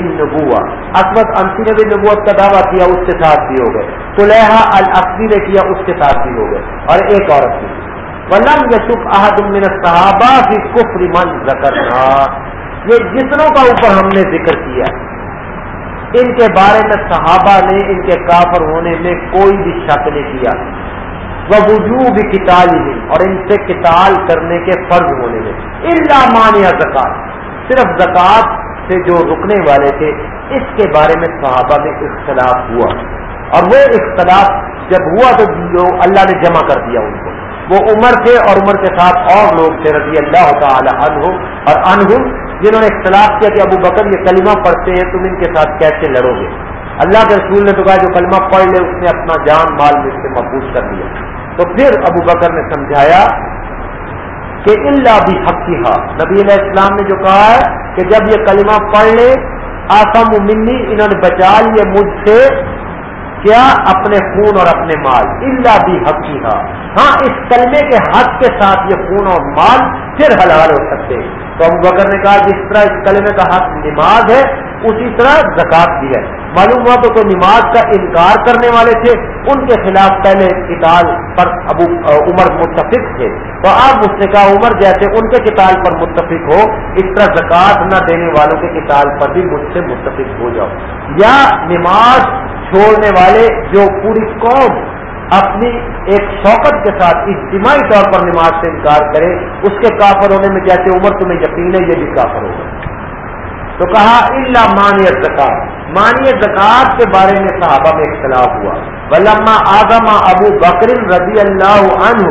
نبوا اسود انسی نے بھی نبوت کا دعویٰ کیا، اس کے ساتھ بھی ہو گئے۔ سلیحا الفری نے کیا، اس کے ساتھ بھی ہو گئے۔ اور ایک عورت بھی ولم یشک احد من صحابہ کی کفر من ذکرنا۔ یہ جتنوں کا اوپر ہم نے ذکر کیا ان کے بارے میں صحابہ نے، ان کے کافر ہونے میں کوئی بھی شک نہیں کیا۔ وہ وجوہ بھی کتال ہی اور ان سے کتال کرنے کے فرض ہونے میں۔ اللہ مانیہ زکات، صرف زکات سے جو رکنے والے تھے، اس کے بارے میں صحابہ میں اختلاف ہوا۔ اور وہ اختلاف جب ہوا تو جو اللہ نے جمع کر دیا ان کو۔ وہ عمر تھے اور عمر کے ساتھ اور لوگ تھے، رضی اللہ تعالی عنہ اور انہم جنہوں نے اختلاف کیا کہ ابو بکر یہ کلمہ پڑھتے ہیں، تم ان کے ساتھ کیسے لڑو گے؟ اللہ کے رسول نے تو کہا، جو کلمہ پڑھ لے، اس نے اپنا جان، مال میں سے محفوظ کر لیا۔ تو پھر ابو بکر نے سمجھایا کہ اللہ بھی حق ہاں نبی علیہ السلام نے جو کہا ہے کہ جب یہ کلمہ پڑھ لے، آسم منی، انہوں نے بچا لیے مجھ سے کیا؟ اپنے خون اور اپنے مال۔ اللہ بھی حق ہاں ہاں اس کلمے کے حق کے ساتھ یہ خون اور مال پھر حلال ہو سکتے۔ تو ابو بکر نے کہا، جس طرح اس کلمے کا حق نماز ہے اسی طرح زکات بھی ہے۔ معلوم ہوا تو کوئی نماز کا انکار کرنے والے تھے، ان کے خلاف پہلے کتاب پر ابو عمر متفق تھے۔ تو آپ مجھ کہا، عمر جیسے ان کے کتاب پر متفق ہو، اس طرح زکات نہ دینے والوں کے کتاب پر بھی مجھ سے متفق ہو جاؤ۔ یا نماز چھوڑنے والے جو پوری قوم اپنی ایک شوقت کے ساتھ اجتماعی طور پر نماز سے انکار کرے، اس کے کافر ہونے میں جیسے عمر تمہیں یقین ہے، یہ بھی کافر ہوگا تو کہا اللہ مانی زکات مانی زکات کے بارے میں صحابہ میں اختلاف ہوا۔ ولما آزما ابو بکر رضی اللہ عنہ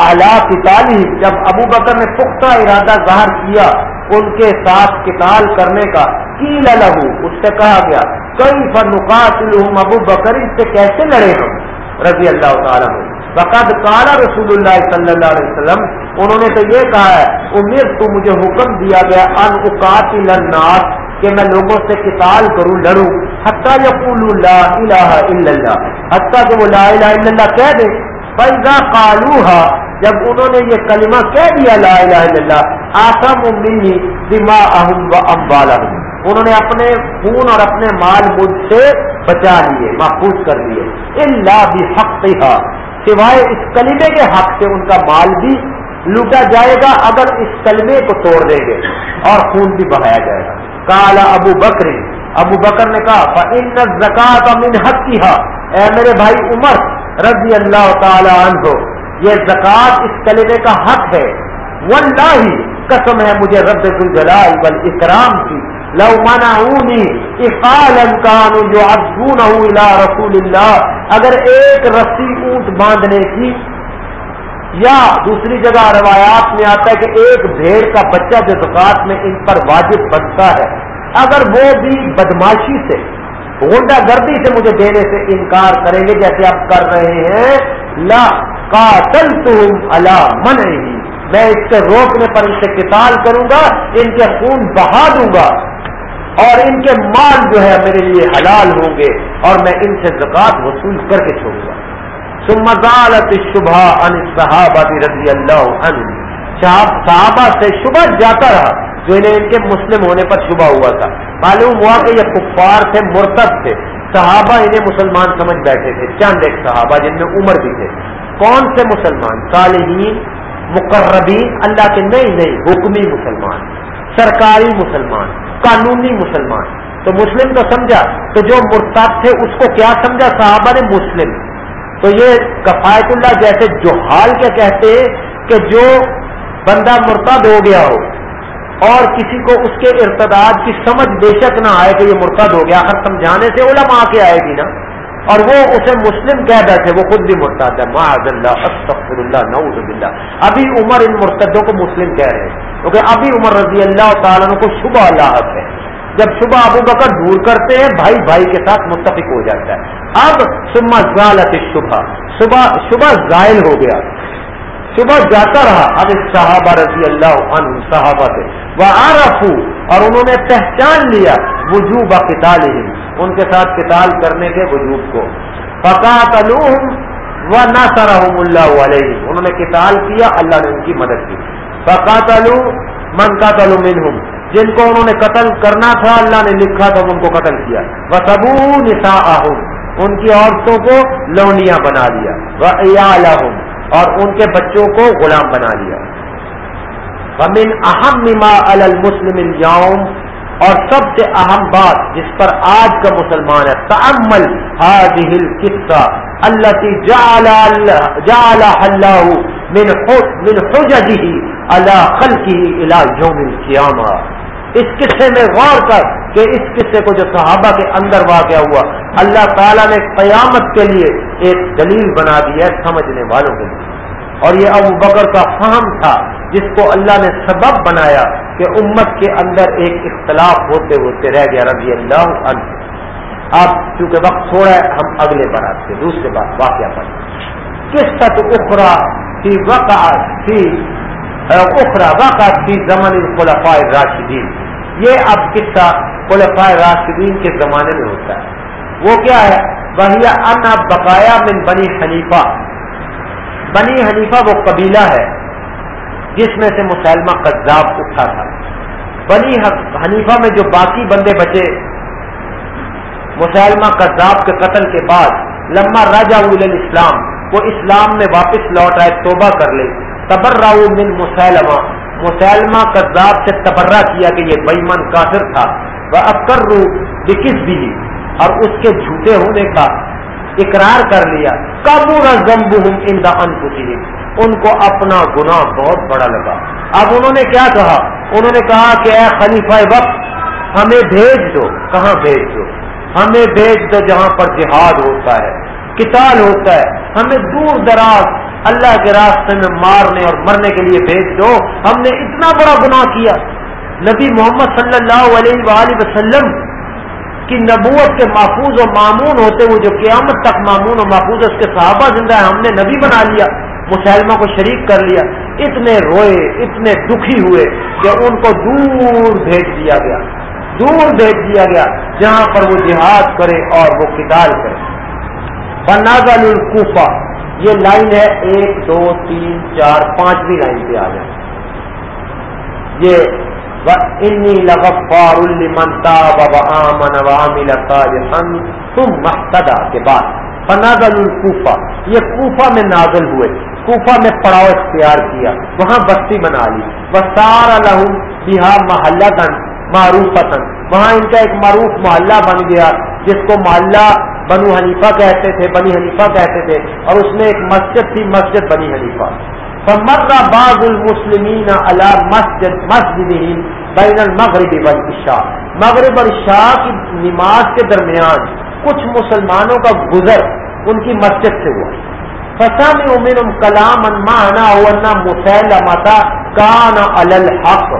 اعلیٰ کتالی جب ابو بکر نے پختہ ارادہ ظاہر کیا ان کے ساتھ کتال کرنے کا کی لہو اس سے کہا گیا کئی فنقات ابو بکر؟ سے کیسے لڑے ہم؟ رضی اللہ تعالیٰ بقد کالا رسول اللہ صلی اللہ علیہ وسلم انہوں نے تو یہ کہا ہے، امیر، تو مجھے حکم دیا گیا، ان اقاتل الناس، کہ میں لوگوں سے قتال کروں، لڑوں۔ حتیٰ یقول لا الہ الا اللہ۔ حتیٰ کہ وہ لا الہ الا اللہ کہہ دے فیضا قالوہا جب انہوں نے یہ کلمہ کہہ دیا لا الہ الا اللہ آسم منی دماءہم و اموالہم انہوں نے اپنے خون اور اپنے مال مجھ سے بچا لیے، محفوظ کر لیے۔ اللہ بھی حق سوائے اس کلمے کے حق سے ان کا مال بھی لوٹا جائے گا اگر اس کلمے کو توڑ دیں گے اور خون بھی بہایا جائے گا۔ کالا ابو بکر ابو بکر نے کہا ان زکات امن حق کی اے میرے بھائی عمر رضی اللہ تعالی عنہ، یہ زکات اس کلمے کا حق ہے۔ واللہ قسم ہے مجھے رب الجلال بل اکرام کی۔ لو منعونی اقالا کانو جو ابزونہ الى رسول اللہ اگر ایک رسی اونٹ باندھنے کی یا دوسری جگہ روایات میں آتا ہے کہ ایک بھیڑ کا بچہ جو زکات میں ان پر واجب بنتا ہے، اگر وہ بھی بدماشی سے گونڈا گردی سے مجھے دینے سے انکار کریں گے، جیسے آپ کر رہے ہیں، لا قاتل تم اللہ من میں اس سے روکنے پر ان سے کتال کروں گا، ان کے خون بہا دوں گا، اور ان کے مال جو ہے میرے لیے حلال ہوں گے، اور میں ان سے زکات وصول کر کے چھوڑوں گا۔ شبہ ان صحابہ رضی اللہ عنہ۔ صحابہ سے شبہ جاتا رہا، جو انہیں ان کے مسلم ہونے پر شبہ ہوا تھا۔ معلوم ہوا کہ یہ کفار تھے مرتب تھے۔ صحابہ انہیں مسلمان سمجھ بیٹھے تھے۔ چند ایک صحابہ جن میں عمر بھی تھے۔ کون سے مسلمان؟ صالحین، مقربین، اللہ کے نئی نئی حکمی مسلمان، سرکاری مسلمان، قانونی مسلمان۔ تو مسلم تو سمجھا، تو جو مرتب تھے، اس کو کیا سمجھا؟ صحابہ نے مسلم۔ تو یہ کفایت اللہ جیسے جو حال کیا کہتے ہیں کہ جو بندہ مرتد ہو گیا ہو اور کسی کو اس کے ارتداد کی سمجھ بے شک نہ آئے کہ یہ مرتد ہو گیا، آخر سمجھانے سے علماء آ کے آئے گی نا۔ اور وہ اسے مسلم کہہ بیٹھے، وہ خود بھی مرتاد ہے۔ معاذ اللہ، استغفر اللہ، نعوذ باللہ۔ ابھی عمر ان مرتدوں کو مسلم کہہ رہے ہیں۔ کیونکہ ابھی عمر رضی اللہ تعالیٰ کو شبہ اللہ ہے۔ جب صبح ابو بکر دور کرتے ہیں، بھائی بھائی کے ساتھ متفق ہو جاتا ہے۔ اب سما ضالت صبح صبح صبح زائل ہو گیا. صبح جاتا رہا. اب اس صحابہ رضی اللہ عنہ صحابہ سے. وہ آرفو اور انہوں نے پہچان لیا وجوب کتال ہی ان کے ساتھ کتال کرنے کے وجوب کو. فقات و نہ اللہ علیہ انہوں نے کتال کیا، اللہ نے ان کی مدد کی. فقات من کا تلوم جن کو انہوں نے قتل کرنا تھا، اللہ نے لکھا تھا ان کو قتل کیا. وہ سبو نسا ان کی عورتوں کو لونیاں بنا لیا وہ اور ان کے بچوں کو غلام بنا لیا۔ ومن اہم نما المسلم یوم اور سب سے اہم بات جس پر آج کا مسلمان ہے تعمل هذه آج ہل قصہ اللہ اللہ من حججه على خلقه الى يوم القيامه اس قصے میں غور کر کہ اس قصے کو جو صحابہ کے اندر واقع ہوا، اللہ تعالیٰ نے قیامت کے لیے ایک دلیل بنا دی ہے سمجھنے والوں کے لیے۔ اور یہ ابو بکر کا فہم تھا، جس کو اللہ نے سبب بنایا کہ امت کے اندر ایک اختلاف ہوتے ہوتے رہ گیا، رضی اللہ عنہ۔ اب چونکہ وقت تھوڑا ہے، ہم اگلے بار آتے دوسرے بات واقعہ پڑھیں۔ کس طرح اخرا کی وقع تھی اخرا وقع تھی زمن الخلفاء راشدین یہ اب قصہ خلفاء راشدین کے زمانے میں ہوتا ہے۔ وہ کیا ہے؟ وہی ان بقایا من بنی حنیفہ۔ بنی حنیفہ وہ قبیلہ ہے جس میں سے مسلمہ قذاب اٹھا تھا۔ بنی حنیفہ میں جو باقی بندے بچے، مسلمہ قذاب کے قتل کے بعد لما راجا اسلام وہ اسلام میں واپس لوٹ آئے، توبہ کر لے۔ تبر من مسلمہ مسلمہ قذاب سے تبرہ کیا کہ یہ بےمن کافر تھا۔ وہ اکر رو بکس بھی اور اس کے جھوٹے ہونے کا اقرار کر لیا۔ کبو رمب ان دا ان کو اپنا گناہ بہت بڑا لگا۔ اب انہوں نے کیا کہا؟ انہوں نے کہا کہ اے خلیفہ وقت، ہمیں بھیج دو۔ کہاں بھیج دو؟ ہمیں بھیج دو جہاں پر جہاد ہوتا ہے کتاب ہوتا ہے۔ ہمیں دور دراز اللہ کے راستے میں مارنے اور مرنے کے لیے بھیج دو۔ ہم نے اتنا بڑا گناہ کیا۔ نبی محمد صلی اللہ علیہ وآلہ وسلم کی نبوت کے محفوظ و معمون ہوتے ہوئے جو قیامت تک معمون و محفوظ اس کے صحابہ زندہ ہے ہم نے نبی بنا لیا، مسلمہ کو شریک کر لیا۔ اتنے روئے، اتنے دکھی ہوئے کہ ان کو دور بھیج دیا گیا۔ دور بھیج دیا گیا، جہاں پر وہ جہاد کرے اور وہ کتاب کرے۔ بنازل القوفہ یہ لائن ہے ایک، دو، تین، چار پانچویں لائن پہ آ جائیں یہ انی لغفار المنتا بابا آمن وامل تم محتدا کے بعد۔ فنازل القوفہ یہ کوفہ میں نازل ہوئے، کوفہ میں پڑاؤ اختیار کیا، وہاں بستی بنا لی۔ وہ سارا لہم بہا محلہ معروف وہاں ان کا ایک معروف محلہ بن گیا۔ جس کو محلہ بنو حنیفہ کہتے تھے، بنی حنیفہ کہتے تھے، اور اس میں ایک مسجد تھی، مسجد بنی حنیفہ۔ فمر باغ المسلمین علی مسجد مسجد بین المغرب والعشاء۔ مغرب اور شاہ کی نماز کے درمیان کچھ مسلمانوں کا گزر ان کی مسجد سے ہوا۔ فسم امن کلام انمانا مسلمتا کان الحق۔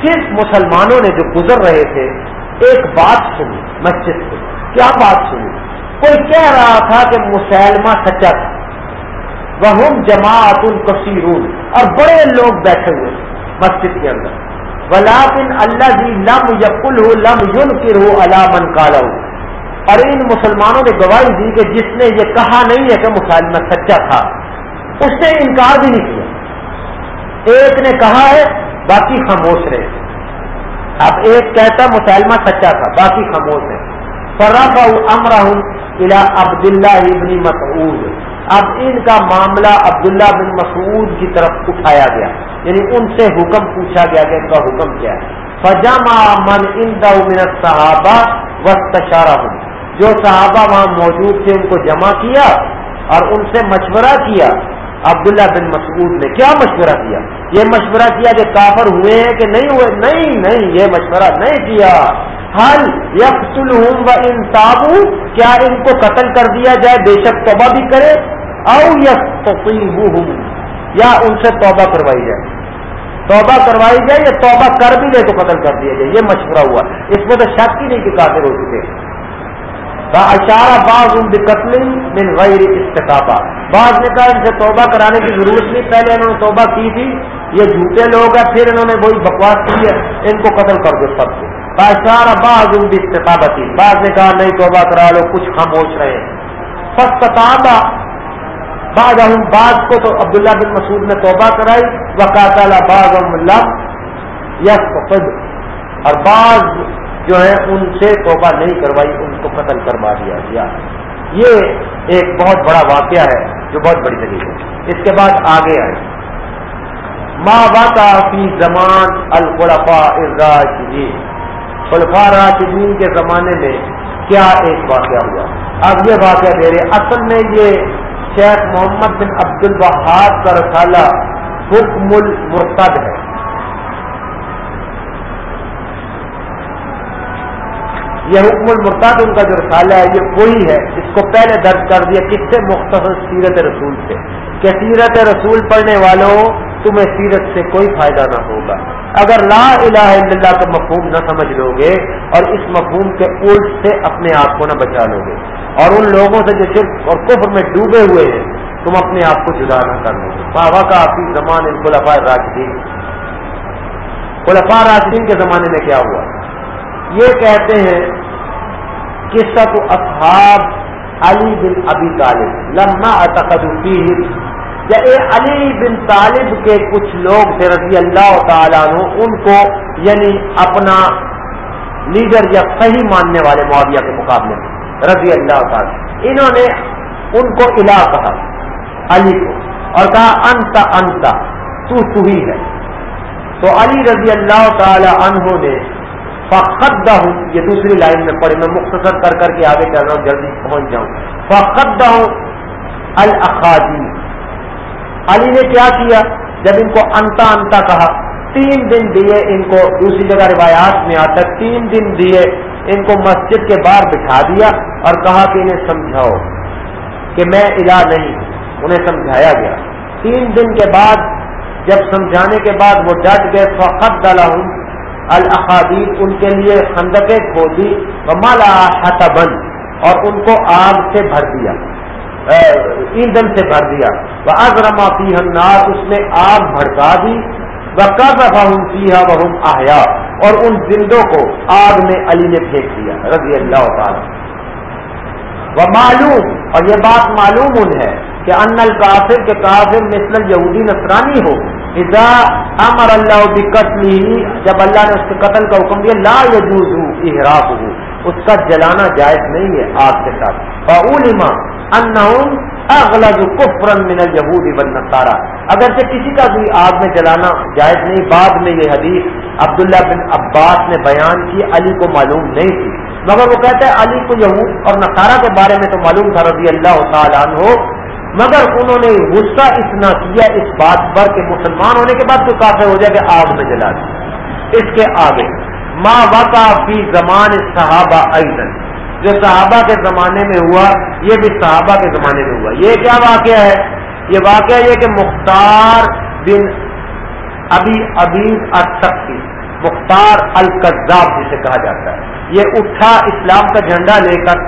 پھر مسلمانوں نے جو گزر رہے تھے، ایک بات سنی، مسجد سے۔ کیا بات سنی؟ کوئی کہہ رہا تھا کہ مسلمہ سچا تھا۔ وہ جماعت الکثیرون اور بڑے لوگ بیٹھے ہوئے مسجد کے اندر۔ ولاکن اللہ جی لم یقل ہو لم یون کر ہو علامن کالا اور ان مسلمانوں نے گواہی دی کہ جس نے یہ کہا نہیں ہے کہ مسلمہ سچا تھا، اس نے انکار بھی نہیں کیا۔ ایک نے کہا ہے، باقی خاموش رہے۔ اب ایک کہتا مسلمہ سچا تھا، باقی خاموش ہے۔ فراف امرا الا عبد اللہ ابن مسعود۔ اب ان کا معاملہ عبداللہ بن مسعود کی طرف اٹھایا گیا۔ یعنی ان سے حکم پوچھا گیا کہ ان کا حکم کیا ہے۔ فجما من ان من صحابہ وسطارہ ہوں جو صحابہ وہاں موجود تھے، ان کو جمع کیا اور ان سے مشورہ کیا۔ عبداللہ بن مسعود نے کیا مشورہ کیا؟ یہ مشورہ کیا کہ کافر ہوئے ہیں کہ نہیں ہوئے؟ نہیں نہیں، یہ مشورہ نہیں کیا۔ حل یقل ہوں و ان کیا ان کو قتل کر دیا جائے؟ بے شک توبہ بھی کرے۔ او یق یا ان سے توبہ کروائی جائے۔ توبہ کروائی جائے یا توبہ کر بھی دے تو قتل کر دیا جائے۔ یہ مشورہ ہوا۔ اس میں تو شک ہی نہیں کہ کافر ہو چکے۔ اشارہ بعض ان قتل من غیر استقابہ بعض نے کہا ان سے توبہ کرانے کی ضرورت نہیں، پہلے انہوں نے توبہ کی تھی، یہ جھوٹے لوگ ہیں، پھر انہوں نے وہی بکواس کی ہے، ان کو قتل کر دو سب کو. اشارہ بعض ان استقابتی بعض نے کہا نہیں، توبہ کرا لو، کچھ خاموش رہے. ہیں فستابہ بعض ہم بعض کو تو عبداللہ بن مسعود نے توبہ کرائی وقات بعض یس اور بعض جو ہے، ان سے توبہ نہیں کروائی، ان کو قتل کروا دیا گیا۔ یہ ایک بہت بڑا واقعہ ہے، جو بہت بڑی دلیل ہے۔ اس کے بعد آگے آئے۔ ماں باتا فی زمان الخلفا الراشدین خلفا راشدین کے زمانے میں کیا ایک واقعہ ہوا؟ اب یہ واقعہ دے رہے اصل میں یہ شیخ محمد بن عبد الوہاد کا رسالہ حکم المرتد ہے۔ یہ حکم المرتاد ان کا جو رسالہ ہے، یہ وہی ہے، اس کو پہلے درج کر دیا کس سے؟ مختصر سیرت رسول سے۔ کہ سیرت رسول پڑھنے والوں، تمہیں سیرت سے کوئی فائدہ نہ ہوگا۔ اگر لا الہ الا اللہ کا مفہوم نہ سمجھ لو گے، اور اس مفہوم کے الٹ سے اپنے آپ کو نہ بچا لو گے۔ اور ان لوگوں سے جو صرف اور کفر میں ڈوبے ہوئے ہیں، تم اپنے آپ کو جدا نہ کر لو گے۔ بابا کا آپ زمان ان خلفا راجدین خلفا راجدین کے زمانے میں کیا ہوا؟ یہ کہتے ہیں قصہ تو اصحاب علی بن ابی طالب، لما اعتقد یا اے علی بن طالب کے کچھ لوگ تھے رضی اللہ تعالیٰ عنہ، ان کو یعنی اپنا لیڈر یا صحیح ماننے والے معاویہ کے مقابلے میں، رضی اللہ تعالیٰ انہوں نے ان کو الہ کہا، علی کو، اور کہا، انت انت، تو تو ہی ہے۔ تو علی رضی اللہ تعالی عنہ نے فقدہ ہوں یہ دوسری لائن میں پڑھی، میں مختصر کر کر کے آگے چل رہا ہوں، جلدی پہنچ جاؤں۔ فقدہ ہوں الخادی علی نے کیا کیا؟ جب ان کو انتا انتا کہا، تین دن دیے ان کو، دوسری جگہ روایات میں آتا، تین دن دیے ان کو مسجد کے باہر بٹھا دیا اور کہا کہ انہیں سمجھاؤ کہ میں الہ نہیں، انہیں سمجھایا گیا۔ تین دن کے بعد، جب سمجھانے کے بعد وہ ڈٹ گئے فقط ڈالا ہوں الحادیب ان کے لیے خندقیں کھودی مالا بند اور ان کو آگ سے بھر دیا ایندھن سے بھر دیا وہ اگرما فی ہنار اس میں آگ بھڑکا دی وہ کب فیحا وہ آیا اور ان زندوں کو آگ میں علی نے پھینک دیا، رضی اللہ تعالی۔ وہ معلوم اور یہ بات معلوم ان ہے کہ ان الکافر کے کافر مثل یہودی نصرانی ہو اذا امر اللہ بقتل جب اللہ نے اس کے قتل کا حکم دیا، لا یجوز احراف ہو اس کا جلانا جائز نہیں ہے آگ کے ساتھ۔ فعلما انہم اغلظ کفرا من اليهود والنصارى۔ اگرچہ کسی کا بھی آگ میں جلانا جائز نہیں، بعد میں یہ حدیث عبداللہ بن عباس نے بیان کی، علی کو معلوم نہیں تھی۔ مگر وہ کہتے ہیں علی کو یہود اور نصارہ کے بارے میں تو معلوم تھا، رضی اللہ تعالیٰ عنہ مگر انہوں نے غصہ اتنا کیا اس بات پر کہ مسلمان ہونے کے بعد تو کافی ہو جائے کہ آگ میں جلا دیا اس کے آگے ماں وقع فی زمان صحابہ ایزن جو صحابہ کے زمانے میں ہوا، یہ بھی صحابہ کے زمانے میں ہوا۔ یہ کیا واقعہ ہے؟ یہ واقعہ یہ کہ مختار بن ابھی ابیز ارسکی مختار القذاب جسے کہا جاتا ہے، یہ اٹھا اسلام کا جھنڈا لے کر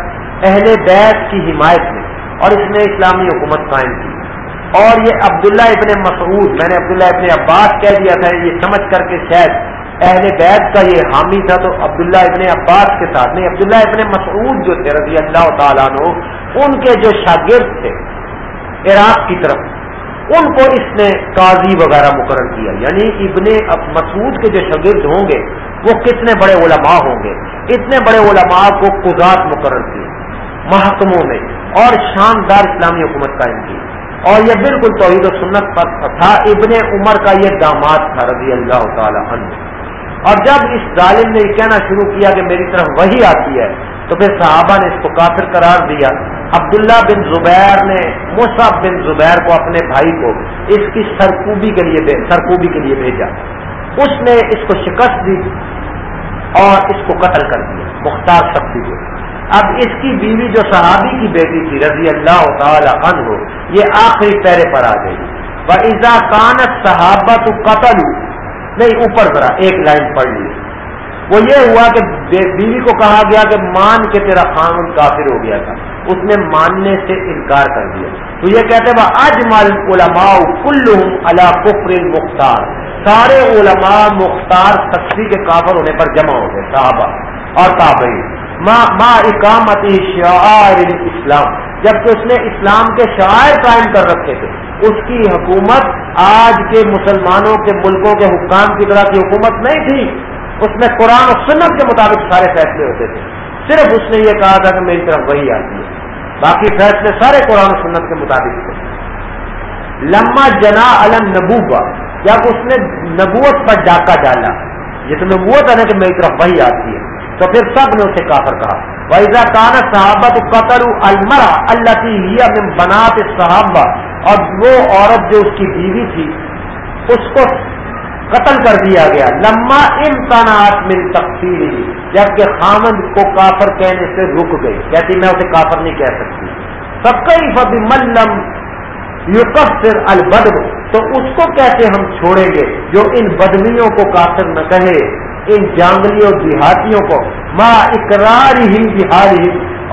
اہل بیت کی حمایت میں اور اس نے اسلامی حکومت قائم کی۔ اور یہ عبداللہ ابن مسعود، میں نے عبداللہ ابن عباس کہہ دیا تھا، یہ سمجھ کر کے شاید اہل بیت کا یہ حامی تھا، تو عبداللہ ابن عباس کے ساتھ نہیں، عبداللہ ابن مسعود جو تھے رضی اللہ تعالیٰ عنہ، ان کے جو شاگرد تھے عراق کی طرف، ان کو اس نے قاضی وغیرہ مقرر کیا۔ یعنی ابن مسعود کے جو شاگرد ہوں گے، وہ کتنے بڑے علماء ہوں گے؟ اتنے بڑے علماء کو قزات مقرر کیے، محکموں میں اور شاندار اسلامی حکومت قائم کی۔ اور یہ بالکل توحید و سنت پر تھا۔ ابن عمر کا یہ داماد تھا، رضی اللہ تعالی عنہ۔ اور جب اس ظالم نے یہ کہنا شروع کیا کہ میری طرف وہی آتی ہے، تو پھر صحابہ نے اس کو کافر قرار دیا۔ عبداللہ بن زبیر نے مصعب بن زبیر کو اپنے بھائی کو اس کی سرکوبی کے لیے سرکوبی کے لیے بھیجا۔ اس نے اس کو شکست دی اور اس کو قتل کر دیا، مختار شخصی کو۔ اب اس کی بیوی جو صحابی کی بیٹی تھی، رضی اللہ تعالی عنہ، یہ آخری پیرے پر آ گئی۔ وہ ایزا کانت صحابہ تو قتل نہیں، اوپر ذرا، ایک لائن پڑھ لی۔ وہ یہ ہوا کہ بیوی کو کہا گیا کہ مان کے تیرا خان کافر ہو گیا تھا۔ اس نے ماننے سے انکار کر دیا۔ تو یہ کہتے وہ اجمل علماء کلہم علی کفر مختار سارے علماء مختار سختی کے کافر ہونے پر جمع ہو گئے، صحابہ اور تابعین۔ ما اقامت شعار اسلام جبکہ اس نے اسلام کے شاعر قائم کر رکھے تھے۔ اس کی حکومت آج کے مسلمانوں کے ملکوں کے حکام کی طرح کی حکومت نہیں تھی۔ اس میں قرآن و سنت کے مطابق سارے فیصلے ہوتے تھے۔ صرف اس نے یہ کہا تھا کہ میری طرف وہی آتی ہے۔ باقی فیصلے سارے قرآن و سنت کے مطابق تھے۔ لما جنا علم نبوبا جب اس نے نبوت پر ڈاکہ ڈالا، یہ تو نبوت ہے نا کہ میری طرف وہی آتی ہے۔ تو پھر سب نے اسے کافر کہا۔ ویزا کان صحابہ تو قطر المرا اللہ کی بنات صحابہ اور وہ عورت جو اس کی بیوی تھی، اس کو قتل کر دیا گیا۔ لما امکانات مل تفصیل جبکہ خامد کو کافر کہنے سے رک گئی کہتی، میں اسے کافر نہیں کہہ سکتی۔ سب کئی فبی ملم یوکفر البدر؟ تو اس کو کیسے ہم چھوڑیں گے جو ان بدمیوں کو کافر نہ کہے؟ ان جانگلیوں، دیہاتیوں کو ماں اقرار ہی بہار ہی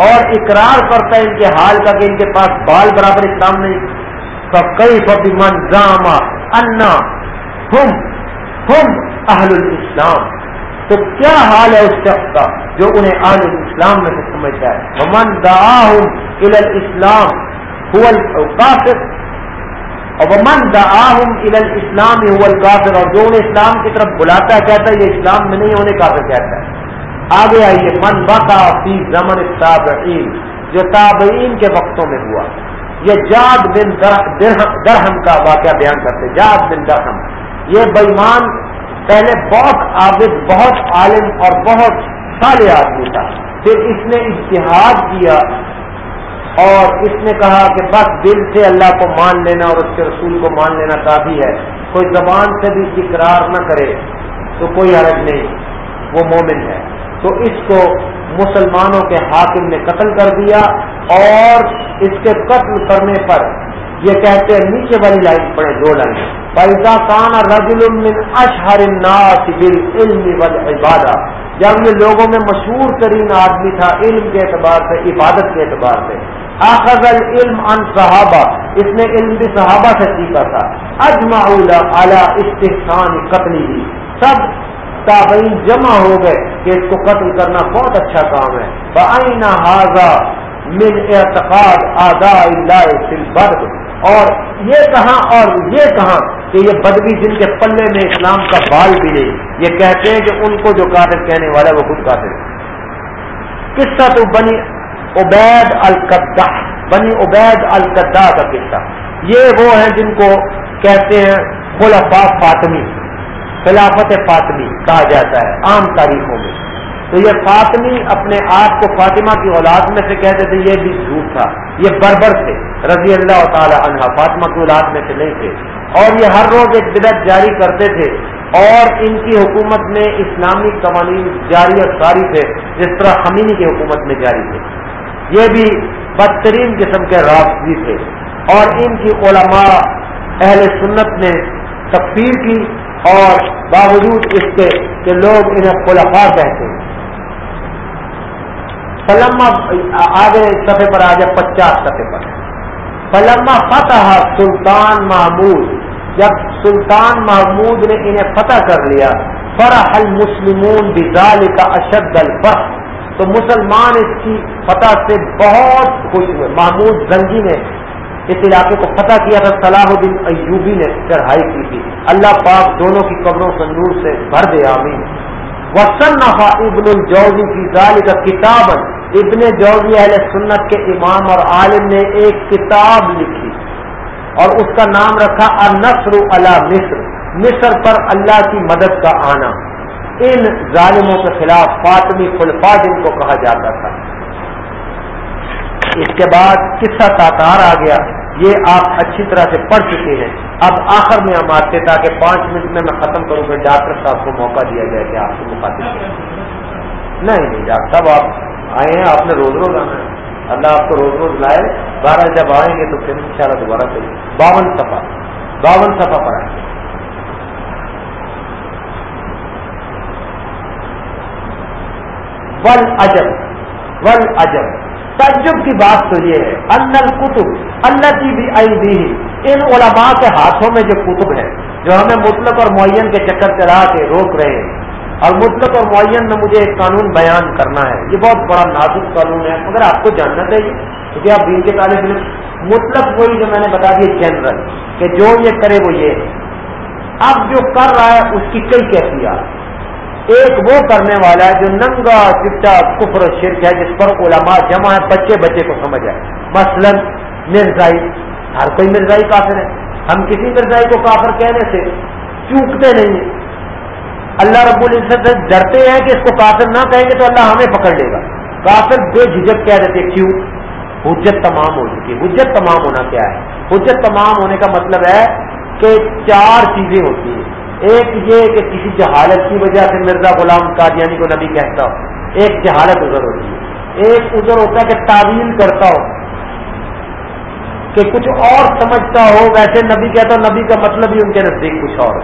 اور اقرار کرتا ہے ان کے حال کا کہ ان کے پاس بال برابر اسلام نہیں۔ سب کئی فبی من جامع انا ہم ہم اہل الاسلام تو کیا حال ہے اس شخص کا جو انہیں اہل الاسلام میں سے سمجھتا ہے؟ من دا اسلام کافر اور من دا اسلام کافر اور جو انہیں اسلام کی طرف بلاتا ہے کہتا ہے، یہ اسلام میں نہیں ہونے کافر کہتا ہے۔ آگے آئیے، من بقا فی زمن تابعین جو تابعین کے وقتوں میں ہوا۔ یہ جاد بن درہم کا واقعہ بیان کرتے جاد بن درہم، یہ بےمان پہلے بہت عابد بہت عالم اور بہت سال آدمی تھا۔ پھر اس نے اشتہاد کیا۔ اور اس نے کہا کہ بس دل سے اللہ کو مان لینا اور اس کے رسول کو مان لینا کافی ہے۔ کوئی زبان سے بھی اقرار نہ کرے تو کوئی حرج نہیں، وہ مومن ہے۔ تو اس کو مسلمانوں کے حاکم نے قتل کر دیا اور اس کے قتل کرنے پر یہ کہتے ہیں، نیچے والی لائن پڑے دو لائن پیدا کان رجل من اشہر الناس بالعلم والعبادہ جب یہ لوگوں میں مشہور ترین آدمی تھا، علم کے اعتبار سے، عبادت کے اعتبار سے۔ آخذ العلم ان صحابہ اس نے علم بھی صحابہ سے سیکھا تھا. اجماع اعلی استحسان قتل ہی سب تابعین جمع ہو گئے کہ اس کو قتل کرنا بہت اچھا کام ہے. بآئینہ حاضہ من اعتقاد آدھا اللہ فی البرد اور یہ کہاں اور یہ کہاں کہ یہ بدبی جن کے پلے میں اسلام کا بال بھی نہیں. یہ کہتے ہیں کہ ان کو جو کافر کہنے والا ہے وہ خود کافر قصہ تو بنی عبید القدا بنی عبید القدا کا قصہ۔ یہ وہ ہیں جن کو کہتے ہیں خلفا فاطمی، خلافت فاطمی کہا جاتا ہے، عام تاریخوں میں۔ تو یہ فاطمی اپنے آپ کو فاطمہ کی اولاد میں سے کہتے تھے، یہ بھی جھوٹ تھا۔ یہ بربر تھے، رضی اللہ تعالی عنہ، فاطمہ کی اولاد میں سے نہیں تھے۔ اور یہ ہر روز ایک بدت جاری کرتے تھے۔ اور ان کی حکومت میں اسلامی قوانین جاری اور ساری تھے، جس طرح خمینی کی حکومت میں جاری تھے۔ یہ بھی بدترین قسم کے رابطی تھے اور ان کی علماء اہل سنت نے تفصیل کی اور باوجود اس کے کہ لوگ انہیں خلفا کہتے ہیں۔ فلما آگے سطح پر آ جائے پچاس سطح پر۔ فلما فتح سلطان محمود، جب سلطان محمود نے انہیں فتح کر لیا، فرح المسلمون بزال کا اشد الفرح۔ تو مسلمان اس کی فتح سے بہت خوش ہوئے۔ محمود زنگی نے اس علاقے کو فتح کیا تھا صلاح الدین ایوبی نے چڑھائی کی تھی۔ اللہ پاک دونوں کی قبروں سے نور سے بھر دے، آمین۔ وسنفا ابن الجوزی کی ذال کا کتاب ابن جوزی اہل سنت کے امام اور عالم نے ایک کتاب لکھی اور اس کا نام رکھا النصر علی مصر۔ مصر پر اللہ کی مدد کا آنا۔ ان ظالموں کے خلاف فاطمی خلفا جن کو کہا جاتا تھا۔ اس کے بعد قصہ تاتار آ گیا۔ یہ آپ اچھی طرح سے پڑھ چکے ہیں۔ اب آخر میں ہم آتے تاکہ پانچ منٹ میں میں ختم کروں، پھر ڈاکٹر صاحب کو موقع دیا جائے کہ آپ سے مخاطب نہیں نہیں، ڈاکٹر صاحب، آپ آئے ہیں، آپ نے روز روز آنا ہے۔ اللہ آپ کو روز روز لائے۔ بارہ جب آئیں گے تو پھر ان شاء اللہ دوبارہ سے۔ باون سفا باون سفا پر آئیں گے۔ ول اجب ول اجب تجب کی بات تو یہ ہے، ان کتب اللہ کی بھی آئی ان علماء کے ہاتھوں میں جو کتب ہے جو ہمیں مطلق اور معین کے چکر چلا کے روک رہے ہیں۔ اور مطلق اور معین میں مجھے ایک قانون بیان کرنا ہے۔ یہ بہت بڑا نازک قانون ہے۔ مگر آپ کو جاننا چاہیے کیونکہ آپ دین کے طالب علم، مطلق وہی جو میں نے بتا دیا جنرل کہ جو یہ کرے وہ یہ۔ ہے اب جو کر رہا ہے، اس کی کئی کیفیات۔ ایک وہ کرنے والا ہے جو ننگا چپٹا کفر و شرک ہے، جس پر علماء جمع ہے بچے بچے کو سمجھ آئے۔ مثلا مرزائی، ہر کوئی مرزائی کافر ہے۔ ہم کسی مرزائی کو کافر کہنے سے چوکتے نہیں اللہ رب العزت سے ڈرتے ہیں کہ اس کو کافر نہ کہیں گے تو اللہ ہمیں پکڑ لے گا۔ کافر بے جھجک کہہ دیتے، کیوں؟ حجت تمام ہو چکی حجت تمام ہونا کیا ہے؟ حجت تمام ہونے کا مطلب ہے کہ چار چیزیں ہوتی ہیں۔ ایک یہ کہ کسی جہالت کی وجہ سے مرزا غلام قادیانی کو نبی کہتا ہو، ایک جہالت ادھر ہوتی ہے۔ ایک ادھر ہوتا ہے کہ تعویل کرتا ہو، کہ کچھ اور سمجھتا ہو، ویسے نبی کہتا ہو، نبی کا مطلب ہی ان کے نزدیک کچھ اور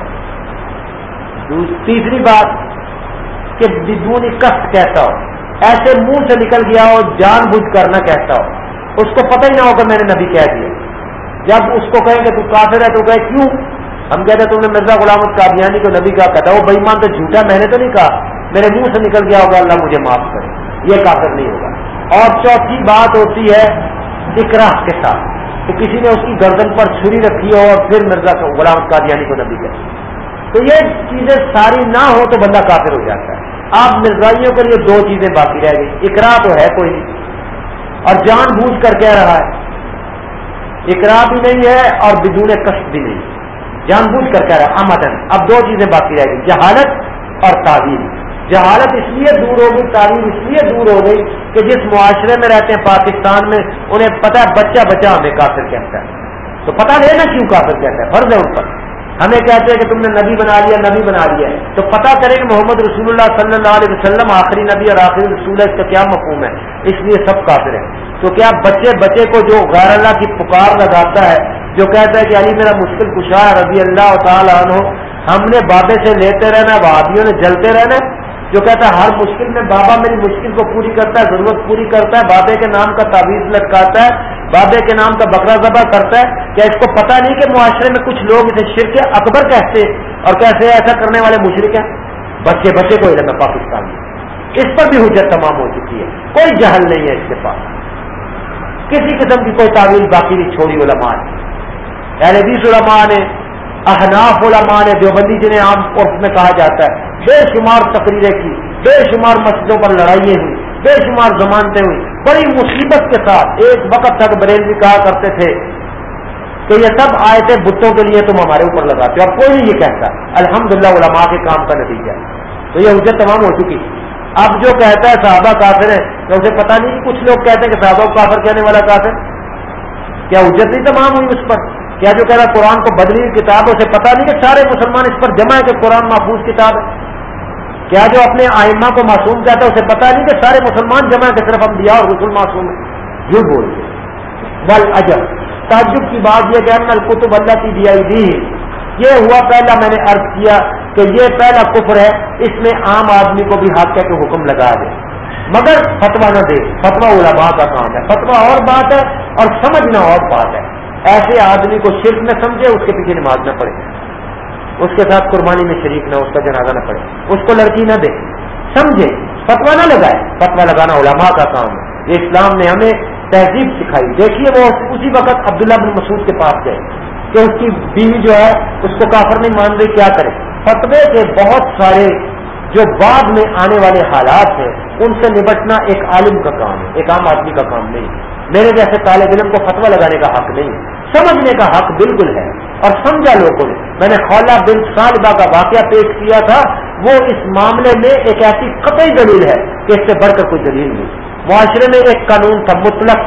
تیسری بات کہ بدونی کشت کہتا ہو، ایسے منہ سے نکل گیا ہو، جان بوجھ کر نہ کہتا ہو۔ اس کو پتہ ہی نہ ہو کہ میں نے نبی کہہ دیا۔ جب اس کو کہیں کہ تو کافر ہے، تو کہے، کیوں؟ ہم کہتے ہیں تم نے مرزا غلام قادیانی کو نبی کا کہتا وہ بےمان تو جھوٹا، میں نے تو نہیں کہا، میرے منہ سے نکل گیا ہوگا، اللہ مجھے معاف کرے۔ یہ کافر نہیں ہوگا۔ اور چوتھی بات ہوتی ہے اکراہ کے ساتھ، کہ کسی نے اس کی گردن پر چھری رکھی ہو اور پھر مرزا غلام قادیانی کو نبی کہتے تو یہ چیزیں ساری نہ ہو تو بندہ کافر ہو جاتا ہے۔ آپ مرزائیوں کے لیے دو چیزیں باقی رہ گئی۔ اکرا تو ہے کوئی نہیں۔ اور جان بوجھ کر کہہ رہا ہے اکرا بھی نہیں ہے اور بدون کشت بھی نہیں۔ جان بوجھ کر کہہ رہا ہے، آمدن، اب دو چیزیں باقی رہ گئی، جہالت اور تعلیم جہالت اس لیے دور ہو گئی تعلیم اس لیے دور ہو گئی کہ جس معاشرے میں رہتے ہیں، پاکستان میں، انہیں پتا ہے بچہ بچہ ہمیں کافر کہتا ہے۔ تو پتا لینا کیوں کافر کہتا ہے، فرض ہے ان پر۔ ہمیں کہتے ہیں کہ تم نے نبی بنا لیا، نبی بنا لیا تو پتا کریں کہ محمد رسول اللہ صلی اللہ علیہ وسلم آخری نبی اور آخری رسول ہے، اس کا کیا مفہوم ہے؟ اس لیے سب کافر ہیں۔ تو کیا بچے بچے کو جو غیر اللہ کی پکار لگاتا ہے جو کہتا ہے کہ علی میرا مشکل کشا ہے، رضی اللہ تعالیٰ عنہ، ہم نے بابے سے لیتے رہنا وادیوں نے جلتے رہنا۔ جو کہتا ہے، ہر مشکل میں بابا میری مشکل کو پوری کرتا ہے، ضرورت پوری کرتا ہے، بابے کے نام کا تعویذ لٹکاتا ہے، بابے کے نام کا بکرا ذبح کرتا ہے۔ کیا اس کو پتا نہیں کہ معاشرے میں کچھ لوگ اسے شرک اکبر کہتے اور کیسے ایسا کرنے والے مشرق ہیں؟ بچے بچے کو علم ہے پاکستان۔ میں اس پر بھی حجت تمام ہو چکی ہے۔ کوئی جہل نہیں ہے اس کے پاس۔ کسی قسم کی کوئی تعویل باقی نہیں، چھوڑی علماء۔ نے یعنی اہل بیس علماء نے، احناف علماء نے دیوبندی جنہیں عام عرف میں کہا جاتا ہے، بے شمار تقریریں کی، بے شمار مسجدوں پر لڑائیاں ہوئی، بے شمار زمانتیں ہوئی، بڑی مصیبت کے ساتھ ایک وقت تک بریل بھی کہا کرتے تھے کہ یہ سب آئے تھے بتوں کے لیے تم ہمارے اوپر لگاتے ہو، اب کوئی نہیں یہ کہتا۔ الحمد للہ علماء کے کام کا نتیجہ تو یہ حجت تمام ہو چکی۔ اب جو کہتا ہے صحابہ کافر ہے تو اسے پتا نہیں، کچھ لوگ کہتے ہیں کہ صحابہ کافر کہنے والا کافر۔ کیا حجت نہیں تمام ہوئی اس پر؟ کیا جو کہہ رہا قرآن کو بدلی کتاب اسے پتا نہیں کہ سارے مسلمان اس پر جمع ہے کہ قرآن محفوظ کتاب ہے۔ کیا جو اپنے آئمہ کو معصوم کہتا ہے اسے پتا نہیں کہ سارے مسلمان جمع ہے کہ صرف ہم دیا اور رسول معصوم ہے جھوٹ بول۔ بل اجب تعجب کی بات یہ کہ القتب اللہ کی دیا دی یہ ہوا پہلا میں نے عرض کیا کہ یہ پہلا کفر ہے، اس میں عام آدمی کو بھی ہاتھ کہہ کے حکم لگا دے۔ مگر فتوا نہ دے۔ فتوا علماء کا کام ہے۔ فتوا اور بات ہے اور سمجھنا اور بات ہے۔ ایسے آدمی کو شرک نہ سمجھے، اس کے پیچھے نماز نہ پڑے اس کے ساتھ قربانی میں شریک نہ اس کا جنازہ نہ پڑے اس کو لڑکی نہ دے۔ سمجھے فتوا نہ لگائے۔ فتوا لگانا علماء کا کام ہے۔ یہ اسلام نے ہمیں تہذیب سکھائی۔ دیکھیے وہ اسی وقت عبداللہ بن مسعود کے پاس گئے کہ اس کی بیوی جو ہے، اس کو کافر نہیں مان رہی، کیا کرے؟ فتوے کے بہت سارے جو بعد میں آنے والے حالات ہیں، ان سے نبٹنا ایک عالم کا کام ہے، ایک عام آدمی کا کام نہیں۔ میرے جیسے طالب علم کو فتوا لگانے کا حق نہیں۔ سمجھنے کا حق بالکل ہے اور سمجھا لوگوں نے میں نے خولا بن صالبہ کا واقعہ پیش کیا تھا۔ وہ اس معاملے میں ایک ایسی قطعی دلیل ہے کہ اس سے بڑھ کر کوئی دلیل نہیں۔ معاشرے میں ایک قانون تھا مطلق،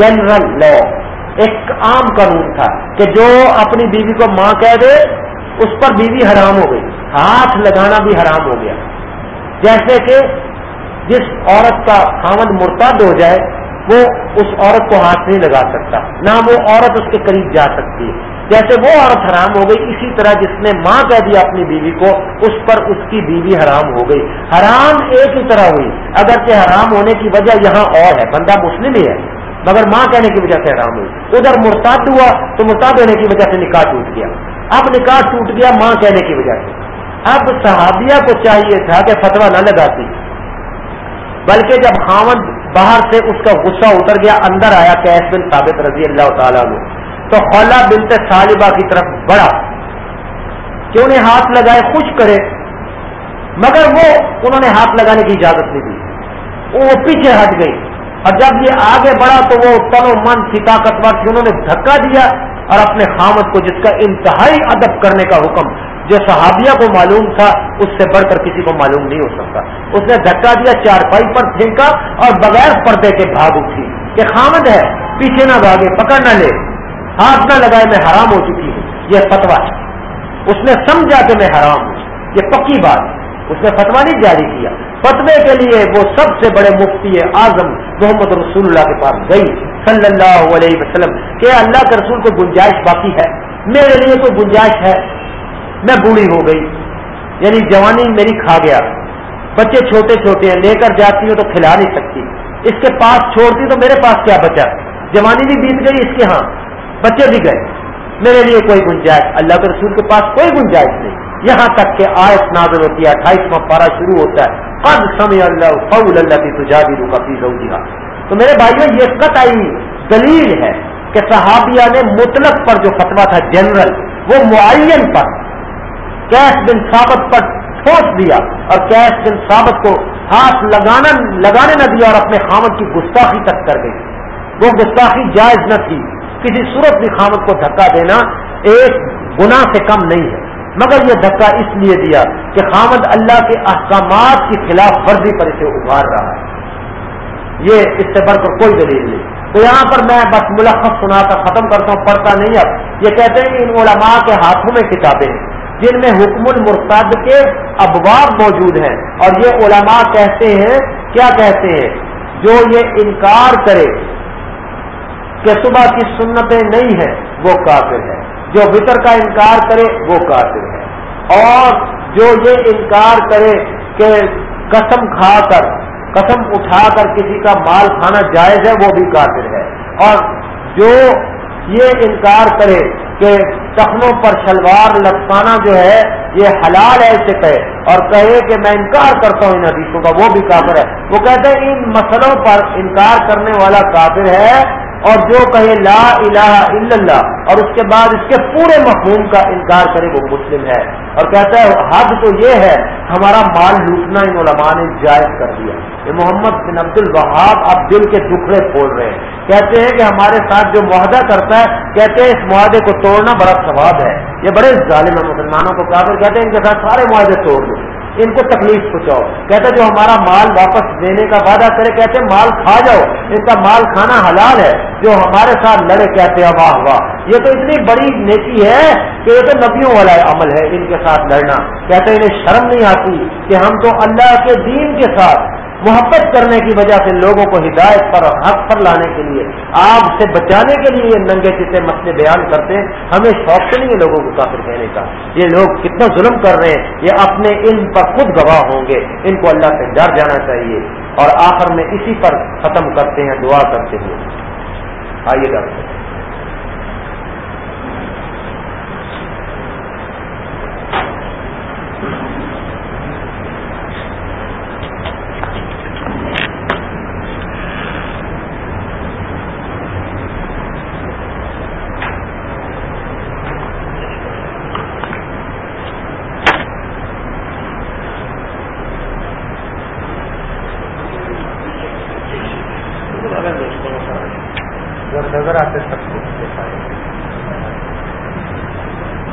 جنرل لا ایک عام قانون تھا کہ جو اپنی بیوی کو ماں کہہ دے، اس پر بیوی حرام ہو گئی۔ ہاتھ لگانا بھی حرام ہو گیا۔ جیسے کہ جس عورت کا خامد مرتد ہو جائے وہ اس عورت کو ہاتھ نہیں لگا سکتا، نہ وہ عورت اس کے قریب جا سکتی۔ ہے جیسے وہ عورت حرام ہو گئی، اسی طرح جس نے ماں کہہ دیا اپنی بیوی کو، اس پر اس کی بیوی حرام ہو گئی۔ حرام ایک ہی طرح ہوئی۔ اگرچہ حرام ہونے کی وجہ یہاں اور ہے، بندہ مسلم ہی ہے، مگر ماں کہنے کی وجہ سے حرام ہوئی۔ ادھر مرتاد ہوا تو مرتاد ہونے کی وجہ سے نکاح ٹوٹ گیا۔ اب نکاح ٹوٹ گیا ماں کہنے کی وجہ سے۔ اب صحابیہ کو چاہیے تھا کہ فتوا نہ لگاتی، بلکہ جب خامد باہر سے اس کا غصہ اتر گیا، اندر آیا کیس بن ثابت رضی اللہ تعالیٰ نے تو خولا بنت صالبہ کی طرف بڑھا۔ کہ انہیں ہاتھ لگائے؟ خوش کرے۔ مگر وہ، انہوں نے ہاتھ لگانے کی اجازت نہیں دی۔ وہ پیچھے ہٹ گئی۔ اور جب یہ آگے بڑھا تو وہ تن و من سی طاقتور تھی۔ انہوں نے دھکا دیا اور اپنے خامد کو جس کا انتہائی ادب کرنے کا حکم جو صحابیہ کو معلوم تھا، اس سے بڑھ کر کسی کو معلوم نہیں ہو سکتا۔ اس نے دھکا دیا چار پائی پر پھینکا اور بغیر پردے کے بھاگ اٹھی۔ کہ خامد ہے، پیچھے نہ بھاگے، پکڑ نہ لے۔ ہاتھ نہ لگائے، میں حرام ہو چکی ہوں۔ یہ فتوا ہے۔ اس نے سمجھا کہ میں حرام ہوں۔ یہ پکی بات اس نے فتوا نہیں جاری کیا۔ فتوے کے لیے وہ سب سے بڑے مفتی اعظم محمد رسول اللہ کے پاس گئی۔ صلی اللہ علیہ وسلم، کہ اللہ کے رسول کو گنجائش باقی ہے۔ میرے لیے کوئی گنجائش ہے۔ میں بوڑھی ہو گئی۔ یعنی جوانی میری کھا گیا۔ بچے چھوٹے چھوٹے ہیں، لے کر جاتی ہوں تو کھلا نہیں سکتی۔ اس کے پاس چھوڑتی تو میرے پاس کیا بچا؟ جوانی بھی بیت گئی اس کے ہاں۔ بچے بھی گئے۔ میرے لیے کوئی گنجائش، اللہ کے رسول کے پاس کوئی گنجائش نہیں۔ یہاں تک کہ آیت نازل ہوتی ہے، اٹھائیسواں پارا شروع ہوتا ہے۔ قد سمع اللہ فول اللہ کی تجابی روکا فی زوجہا تو میرے بھائیو، یہ قطعی دلیل ہے کہ صحابیہ نے مطلق پر جو فتوا تھا، جنرل، وہ معین پر کیش بن ثابت پر ٹھوس دیا اور کیش بن ثابت کو ہاتھ لگانا لگانے نہ دیا اور اپنے خامد کی گستاخی تک کر گئی۔ وہ گستاخی جائز نہ تھی۔ کسی صورت بھی خامد کو دھکا دینا ایک گناہ سے کم نہیں ہے۔ مگر یہ دھکا اس لیے دیا کہ خامد اللہ کے احکامات کی خلاف ورزی پر اسے ابھار رہا ہے۔ یہ اس سے بڑھ کر کوئی دلیل نہیں۔ تو یہاں پر میں بس ملخص سنا کر ختم کرتا ہوں، پڑھتا نہیں اب۔ یہ کہتے ہیں کہ ان علماء کے ہاتھوں میں کتابیں ہیں۔ جن میں حکم المرتد کے ابواب موجود ہیں۔ اور یہ علماء کہتے ہیں، کیا کہتے ہیں؟ جو یہ انکار کرے کہ صبح کی سنتیں نہیں ہیں، وہ کافر ہے جو وطر کا انکار کرے، وہ کافر ہے اور جو یہ انکار کرے کہ قسم کھا کر، قسم اٹھا کر کسی کا مال کھانا جائز ہے، وہ بھی کافر ہے۔ اور جو یہ انکار کرے کہ ٹخنوں پر شلوار لٹکانا جو ہے، یہ حلال ہے اسے کہے۔ اور کہے کہ میں انکار کرتا ہوں ان حدیثوں کا، وہ بھی کافر ہے۔ وہ کہتے ہیں ان مسئلوں پر انکار کرنے والا کافر ہے۔ اور جو کہے لا الہ الا اللہ اور اس کے بعد اس کے پورے مفہوم کا انکار کرے وہ مسلم ہے اور کہتا ہے حد تو یہ ہے ہمارا مال لوٹنا ان علماء نے جائز کر دیا۔ یہ محمد بن عبد الوہاب اب دل کے ٹکڑے کھول رہے ہیں۔ کہتے ہیں کہ ہمارے ساتھ جو معاہدہ کرتا ہے، کہتے ہیں اس معاہدے کو توڑنا بڑا ثواب ہے۔ یہ بڑے ظالم ہے مسلمانوں کو کہتے ہیں ان کے ساتھ سارے معاہدے توڑ دو۔ ان کو تکلیف پہنچاؤ۔ کہتے جو ہمارا مال واپس دینے کا وعدہ کرے، کہتے مال کھا جاؤ، ان کا مال کھانا حلال ہے، جو ہمارے ساتھ لڑے، کہتے ہیں واہ واہ۔ یہ تو اتنی بڑی نیکی ہے کہ یہ تو نبیوں والا عمل ہے، ان کے ساتھ لڑنا۔ کہتے انہیں شرم نہیں آتی کہ ہم تو اللہ کے دین کے ساتھ محبت کرنے کی وجہ سے لوگوں کو ہدایت پر اور حق پر لانے کے لیے آگ سے بچانے کے لیے یہ ننگے چیتے مسئلے بیان کرتے ہیں، ہمیں شوق سے نہیں ہے لوگوں کو کافر کہنے کا۔ یہ لوگ کتنا ظلم کر رہے ہیں، یہ اپنے علم پر خود گواہ ہوں گے۔ ان کو اللہ سے ڈر جانا چاہیے۔ اور آخر میں اسی پر ختم کرتے ہیں، دعا کرتے ہوئے۔ آئیے گا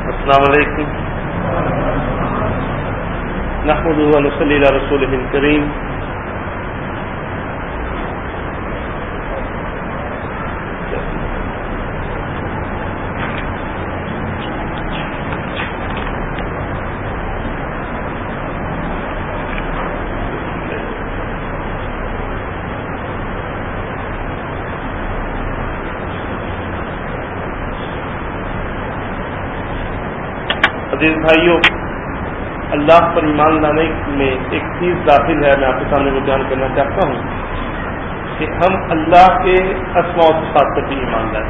السلام علیکم نحمد صلی اللہ رسول کریم عزیز بھائیوں اللہ پر ایمان لانے میں ایک چیز داخل ہے، میں آپ کے سامنے کو بیان کرنا چاہتا ہوں کہ ہم اللہ کے اسما و صفات پر بھی ایمان لائیں۔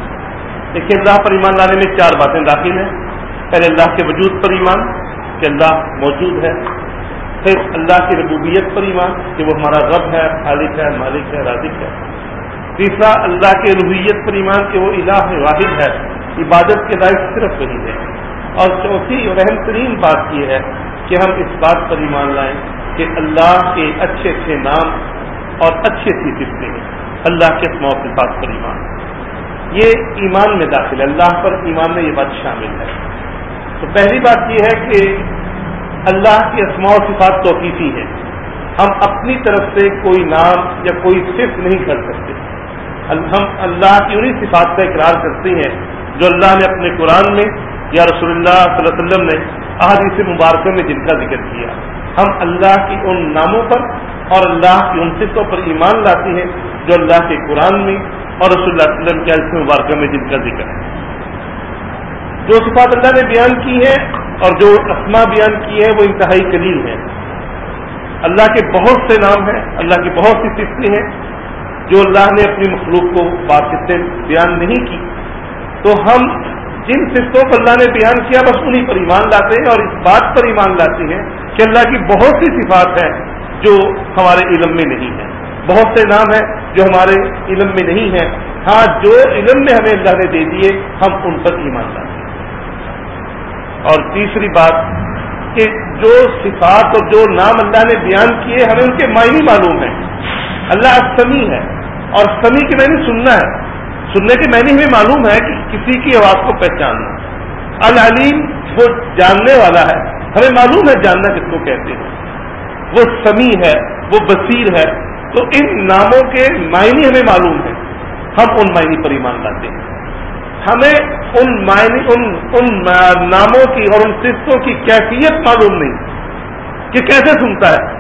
دیکھیے، اللہ پر ایمان لانے میں چار باتیں داخل ہیں۔ پہلے اللہ کے وجود پر ایمان، کہ اللہ موجود ہے۔ پھر اللہ کی ربوبیت پر ایمان، کہ وہ ہمارا رب ہے، خالق ہے، مالک ہے، رازق ہے۔ تیسرا، اللہ کے روحیت پر ایمان، کہ وہ الہ واحد ہے۔ عبادت کے لائق صرف وہی ہے۔ اور چوتھی، اور اہم ترین بات یہ ہے کہ ہم اس بات پر ایمان لائیں کہ اللہ کے اچھے اچھے نام اور اچھی اچھی ففتے ہیں۔ اللہ کے صفات پر ایمان۔ یہ ایمان میں داخل ہے۔ اللہ پر ایمان میں یہ بات شامل ہے۔ تو پہلی بات یہ ہے کہ اللہ کی اسماع و صفات توقیفی ہے۔ ہم اپنی طرف سے کوئی نام یا کوئی صرف نہیں کر سکتے۔ ہم اللہ کی انہیں صفات کا اقرار کرتے ہیں جو اللہ نے اپنے قرآن میں یا رسول اللہ صلی اللہ علیہ وسلم نے احادیث مبارکوں میں جن کا ذکر کیا، ہم اللہ کی ان ناموں پر اور اللہ کی ان فصوں پر ایمان لاتے ہیں، جو اللہ کے قرآن میں اور رسول اللہ علیہ وسلم کے حدیث مبارکوں میں جن کا ذکر ہے۔ جو صفات اللہ نے بیان کی ہے اور جو اسما بیان کی ہے وہ انتہائی قلیل ہے اللہ کے بہت سے نام ہیں، اللہ کی بہت سی صفتیں ہیں، جو اللہ نے اپنی مخلوق کو بات سے بیان نہیں کی۔ تو ہم جن صفتوں کو اللہ نے بیان کیا بس انہیں پر ایمان لاتے ہیں اور اس بات پر ایمان لاتے ہیں کہ اللہ کی بہت سی صفات ہیں جو ہمارے علم میں نہیں ہیں۔ بہت سے نام ہیں جو ہمارے علم میں نہیں ہیں۔ ہاں جو علم میں ہمیں اللہ نے دے دیے، ہم ان پر ایمان لاتے ہیں۔ اور تیسری بات کہ جو صفات اور جو نام اللہ نے بیان کیے ہمیں ان کے معنی معلوم ہیں۔ اللہ سمی ہے اور سمی کے میں نے سننا ہے۔ سننے کے میں نے ہمیں معلوم ہے کہ کسی کی آواز کو پہچاننا العلیم وہ جاننے والا ہے۔ ہمیں معلوم ہے جاننا کس کو کہتے ہیں۔ وہ سمیع ہے، وہ بصیر ہے۔ تو ان ناموں کے معنی ہمیں معلوم ہے ہم ان معنی پر ایمان لاتے ہیں۔ ہمیں ان معنی، ان ان ناموں کی اور ان صفتوں کی کیفیت معلوم نہیں۔ کہ کیسے سنتا ہے۔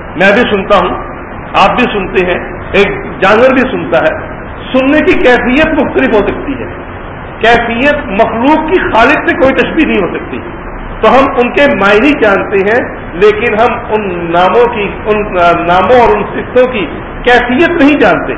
میں بھی سنتا ہوں، آپ بھی سنتے ہیں، ایک جانور بھی سنتا ہے۔ سننے کی کیفیت مختلف ہو سکتی ہے۔ کیفیت مخلوق کی خالد سے کوئی تشبیح نہیں ہو سکتی۔ تو ہم ان کے معنی جانتے ہیں، لیکن ہم ان ناموں کی، ان ناموں اور ان سکھوں کی کیفیت نہیں جانتے۔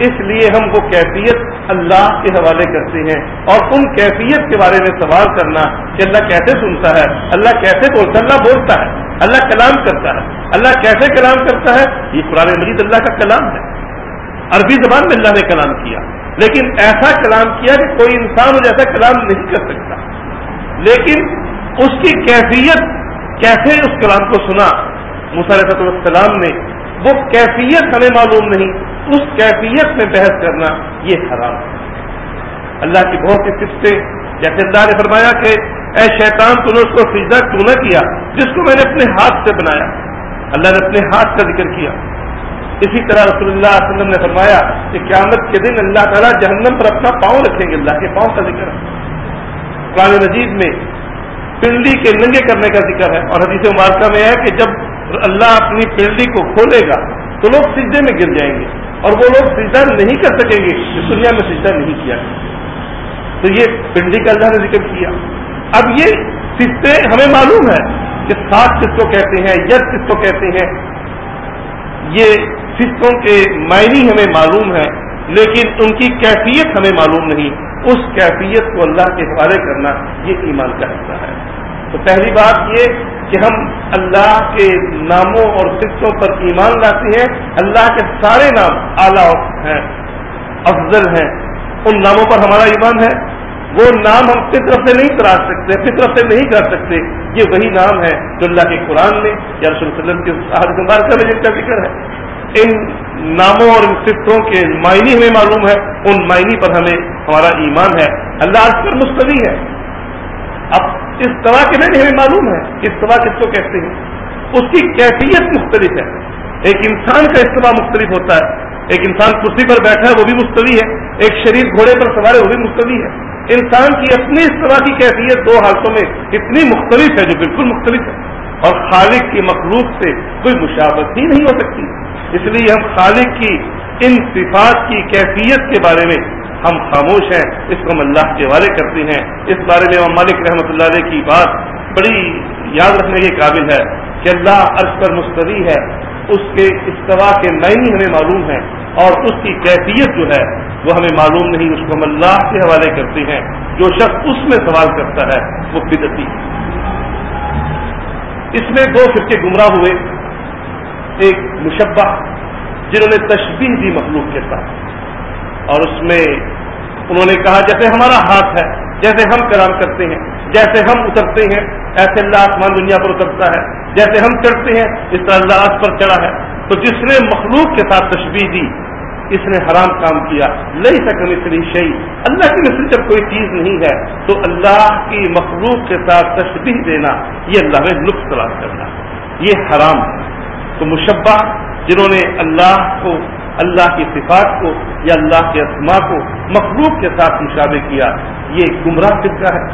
اس لیے ہم وہ کیفیت اللہ کے حوالے کرتے ہیں۔ اور ان کیفیت کے بارے میں سوال کرنا کہ اللہ کیسے سنتا ہے؟ اللہ کیسے بولتا ہے؟ اللہ بولتا ہے۔ اللہ کلام کرتا ہے۔ اللہ کیسے کلام کرتا ہے؟ یہ قرآن مجید اللہ کا کلام ہے۔ عربی زبان میں اللہ نے کلام کیا۔ لیکن ایسا کلام کیا کہ کوئی انسان جیسا کلام نہیں کر سکتا۔ لیکن اس کی کیفیت کیسے اس کلام کو سنا؟ مصالحت السلام نے وہ کیفیت ہمیں معلوم نہیں، اس کیفیت میں بحث کرنا یہ حرام ہے۔ اللہ کی بہت سی قسطیں جیسے اللہ نے فرمایا کہ، اے شیطان، تو نے اس کو سجدہ کیوں نہ کیا؟ جس کو میں نے اپنے ہاتھ سے بنایا۔ اللہ نے اپنے ہاتھ کا ذکر کیا۔ اسی طرح رسول اللہ علیہ وسلم نے فرمایا کہ قیامت کے دن اللہ تعالیٰ جہنم پر اپنا پاؤں رکھیں گے، اللہ کے پاؤں کا ذکر ہے۔ قرآن مجید میں پنڈلی کے ننگے کرنے کا ذکر ہے اور حدیث مبارکہ میں ہے کہ جب اللہ اپنی پنڈلی کو کھولے گا تو لوگ سجدے میں گر جائیں گے اور وہ لوگ سجدہ نہیں کر سکیں گے اس دنیا میں سجدہ نہیں کیا۔ تو یہ پنڈلی کا اللہ نے ذکر کیا۔ اب یہ سستے ہمیں معلوم ہے کہ سات کس کو کہتے ہیں، یس کس کو کہتے ہیں۔ یہ فصوں کے معنی ہمیں معلوم ہے لیکن ان کی کیفیت ہمیں معلوم نہیں۔ اس کیفیت کو اللہ کے حوالے کرنا یہ ایمان کا حصہ ہے۔ تو پہلی بات یہ کہ ہم اللہ کے ناموں اور فصوں پر ایمان لاتے ہیں۔ اللہ کے سارے نام اعلیٰ ہیں، افضل ہیں۔ ان ناموں پر ہمارا ایمان ہے۔ وہ نام ہم فطرت سے نہیں تراش سکتے، فطرت سے نہیں کر سکتے۔ یہ وہی نام ہے جو اللہ کے قرآن میں یا رسول وسلم کے مبارکہ میں جن کا ذکر ہے۔ ان ناموں اور ان فطروں کے معنی ہمیں معلوم ہے، ان معنی پر ہمیں ہمارا ایمان ہے۔ اللہ آج پر مستوی ہے۔ اب اس طرح کے معنی ہمیں معلوم ہے کہ طرح کس کو کہتے ہیں۔ اس کی کیفیت مختلف ہے۔ ایک انسان کا استفاع مختلف ہوتا ہے۔ ایک انسان کرسی پر بیٹھا ہے، وہ بھی مستوی ہے۔ ایک شریف گھوڑے پر سوار ہے، وہ بھی مستوی ہے۔ انسان کی اپنی استفاع کی کیفیت دو حالتوں میں اتنی مختلف ہے جو بالکل مختلف ہے۔ اور خالق کی مخلوق سے کوئی مشابت ہی نہیں ہو سکتی۔ اس لیے ہم خالق کی ان صفات کی کیفیت کے بارے میں ہم خاموش ہیں، اس کو ہم اللہ کے حوالے کرتے ہیں۔ اس بارے میں مالک رحمۃ اللہ علیہ کی بات بڑی یاد رکھنے کے قابل ہے کہ اللہ عرض پر مستوی ہے، اس کے استوا کے معنی ہمیں معلوم ہے اور اس کی کیفیت جو ہے، وہ ہمیں معلوم نہیں، اس کو ہم اللہ کے حوالے کرتے ہیں۔ جو شخص اس میں سوال کرتا ہے، وہ بدتی اس میں دو فرقے گمراہ ہوئے۔ ایک مشبہ جنہوں نے تشبیح دی مخلوق کے ساتھ۔ اور اس میں انہوں نے کہا، جیسے ہمارا ہاتھ ہے، جیسے ہم کلام کرتے ہیں، جیسے ہم اترتے ہیں، ایسے اللہ آسمان دنیا پر اترتا ہے۔ جیسے ہم چڑھتے ہیں، اس طرح اللہ آس پر چڑھا ہے۔ تو جس نے مخلوق کے ساتھ تشبیح دی، اس نے حرام کام کیا۔ لئی سکن اتنی شہی اللہ کی مثل جب کوئی چیز نہیں ہے، تو اللہ کی مخلوق کے ساتھ تشبیح دینا، یہ اللہ میں لطف تلاش کرنا۔ یہ حرام ہے۔ تو مشبہ جنہوں نے اللہ کو، اللہ کی صفات کو یا اللہ کے اسما کو مخلوق کے ساتھ مشابہ کیا، یہ گمراہ فرقہ ہے۔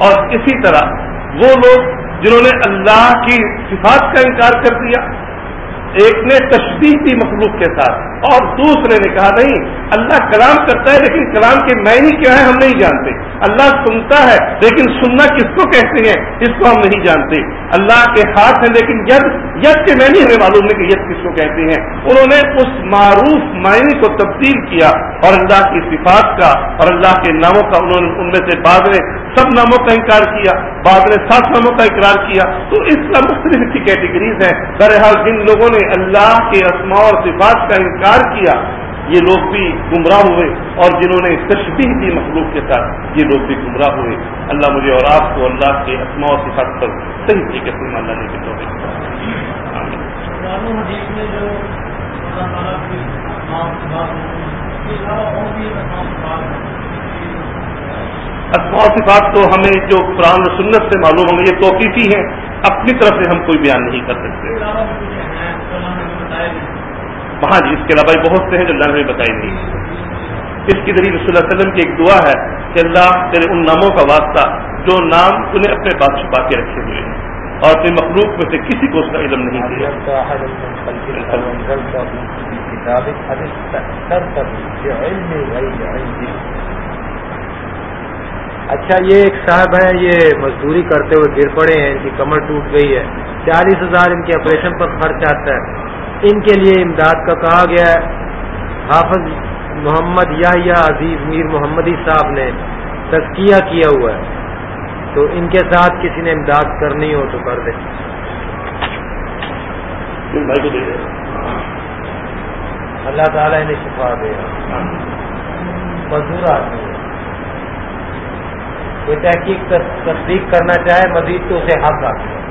اور اسی طرح وہ لوگ جنہوں نے اللہ کی صفات کا انکار کر دیا، ایک نے تشبیح دی مخلوق کے ساتھ اور دوسرے نے کہا نہیں، اللہ کلام کرتا ہے لیکن کلام کے معنی کیا ہے ہم نہیں جانتے۔ اللہ سنتا ہے، لیکن سننا کس کو کہتے ہیں؟ اس کو ہم نہیں جانتے۔ اللہ کے ہاتھ ہیں، لیکن ید ید کے معنی ہمیں معلوم ہے کہ ید کس کو کہتے ہیں۔ انہوں نے اس معروف معنی کو تبدیل کیا اور اللہ کی صفات کا اور اللہ کے ناموں کا انہوں نے ان میں سے بعد میں سب ناموں کا انکار کیا، بعد میں سات ناموں کا اقرار کیا۔ تو اس کا مختلف کی کیٹیگریز ہیں۔ بہرحال جن لوگوں نے اللہ کے اسماء اور صفات کا انکار کیا یہ لوگ بھی گمراہ ہوئے اور جنہوں نے تشبیح دی مخلوق کے ساتھ یہ لوگ بھی گمراہ ہوئے۔ اللہ مجھے اور آپ کو اللہ کے اسماء اور صفات پر صحیح طریقے سے مان لانے کی توفیق اسماء صفات تو ہمیں جو قرآن و سنت سے معلوم ہوں گے یہ توقیفی ہیں اپنی طرف سے ہم کوئی بیان نہیں کر سکتے۔ وہاں جی اس کے علاوہ بہت سے ہیں جو اللہ نے بتائی نہیں اس کے ذریعے رسول اللہ علیہ وسلم کی ایک دعا ہے کہ اللہ تیرے ان ناموں کا واسطہ، جو نام انہیں اپنے پاس چھپا کے رکھے ہوئے ہیں۔ اور اپنے مخلوق میں سے کسی کو اس کا علم نہیں۔ دیا اچھا یہ ایک صاحب ہیں یہ مزدوری کرتے ہوئے گر پڑے ہیں ان کی کمر ٹوٹ گئی ہے۔ چالیس ہزار ان کے آپریشن پر خرچ آتا ہے۔ ان کے لیے امداد کا کہا گیا ہے۔ حافظ محمد یا عزیز میر محمدی صاحب نے تزکیہ کیا ہوا ہے۔ تو ان کے ساتھ کسی نے امداد کرنی ہو تو کر دے۔ اللہ تعالیٰ انہیں شفا دے۔ مزدور آدمی ہے یہ تحقیق تصدیق کرنا چاہے مزید تو اسے حق آتی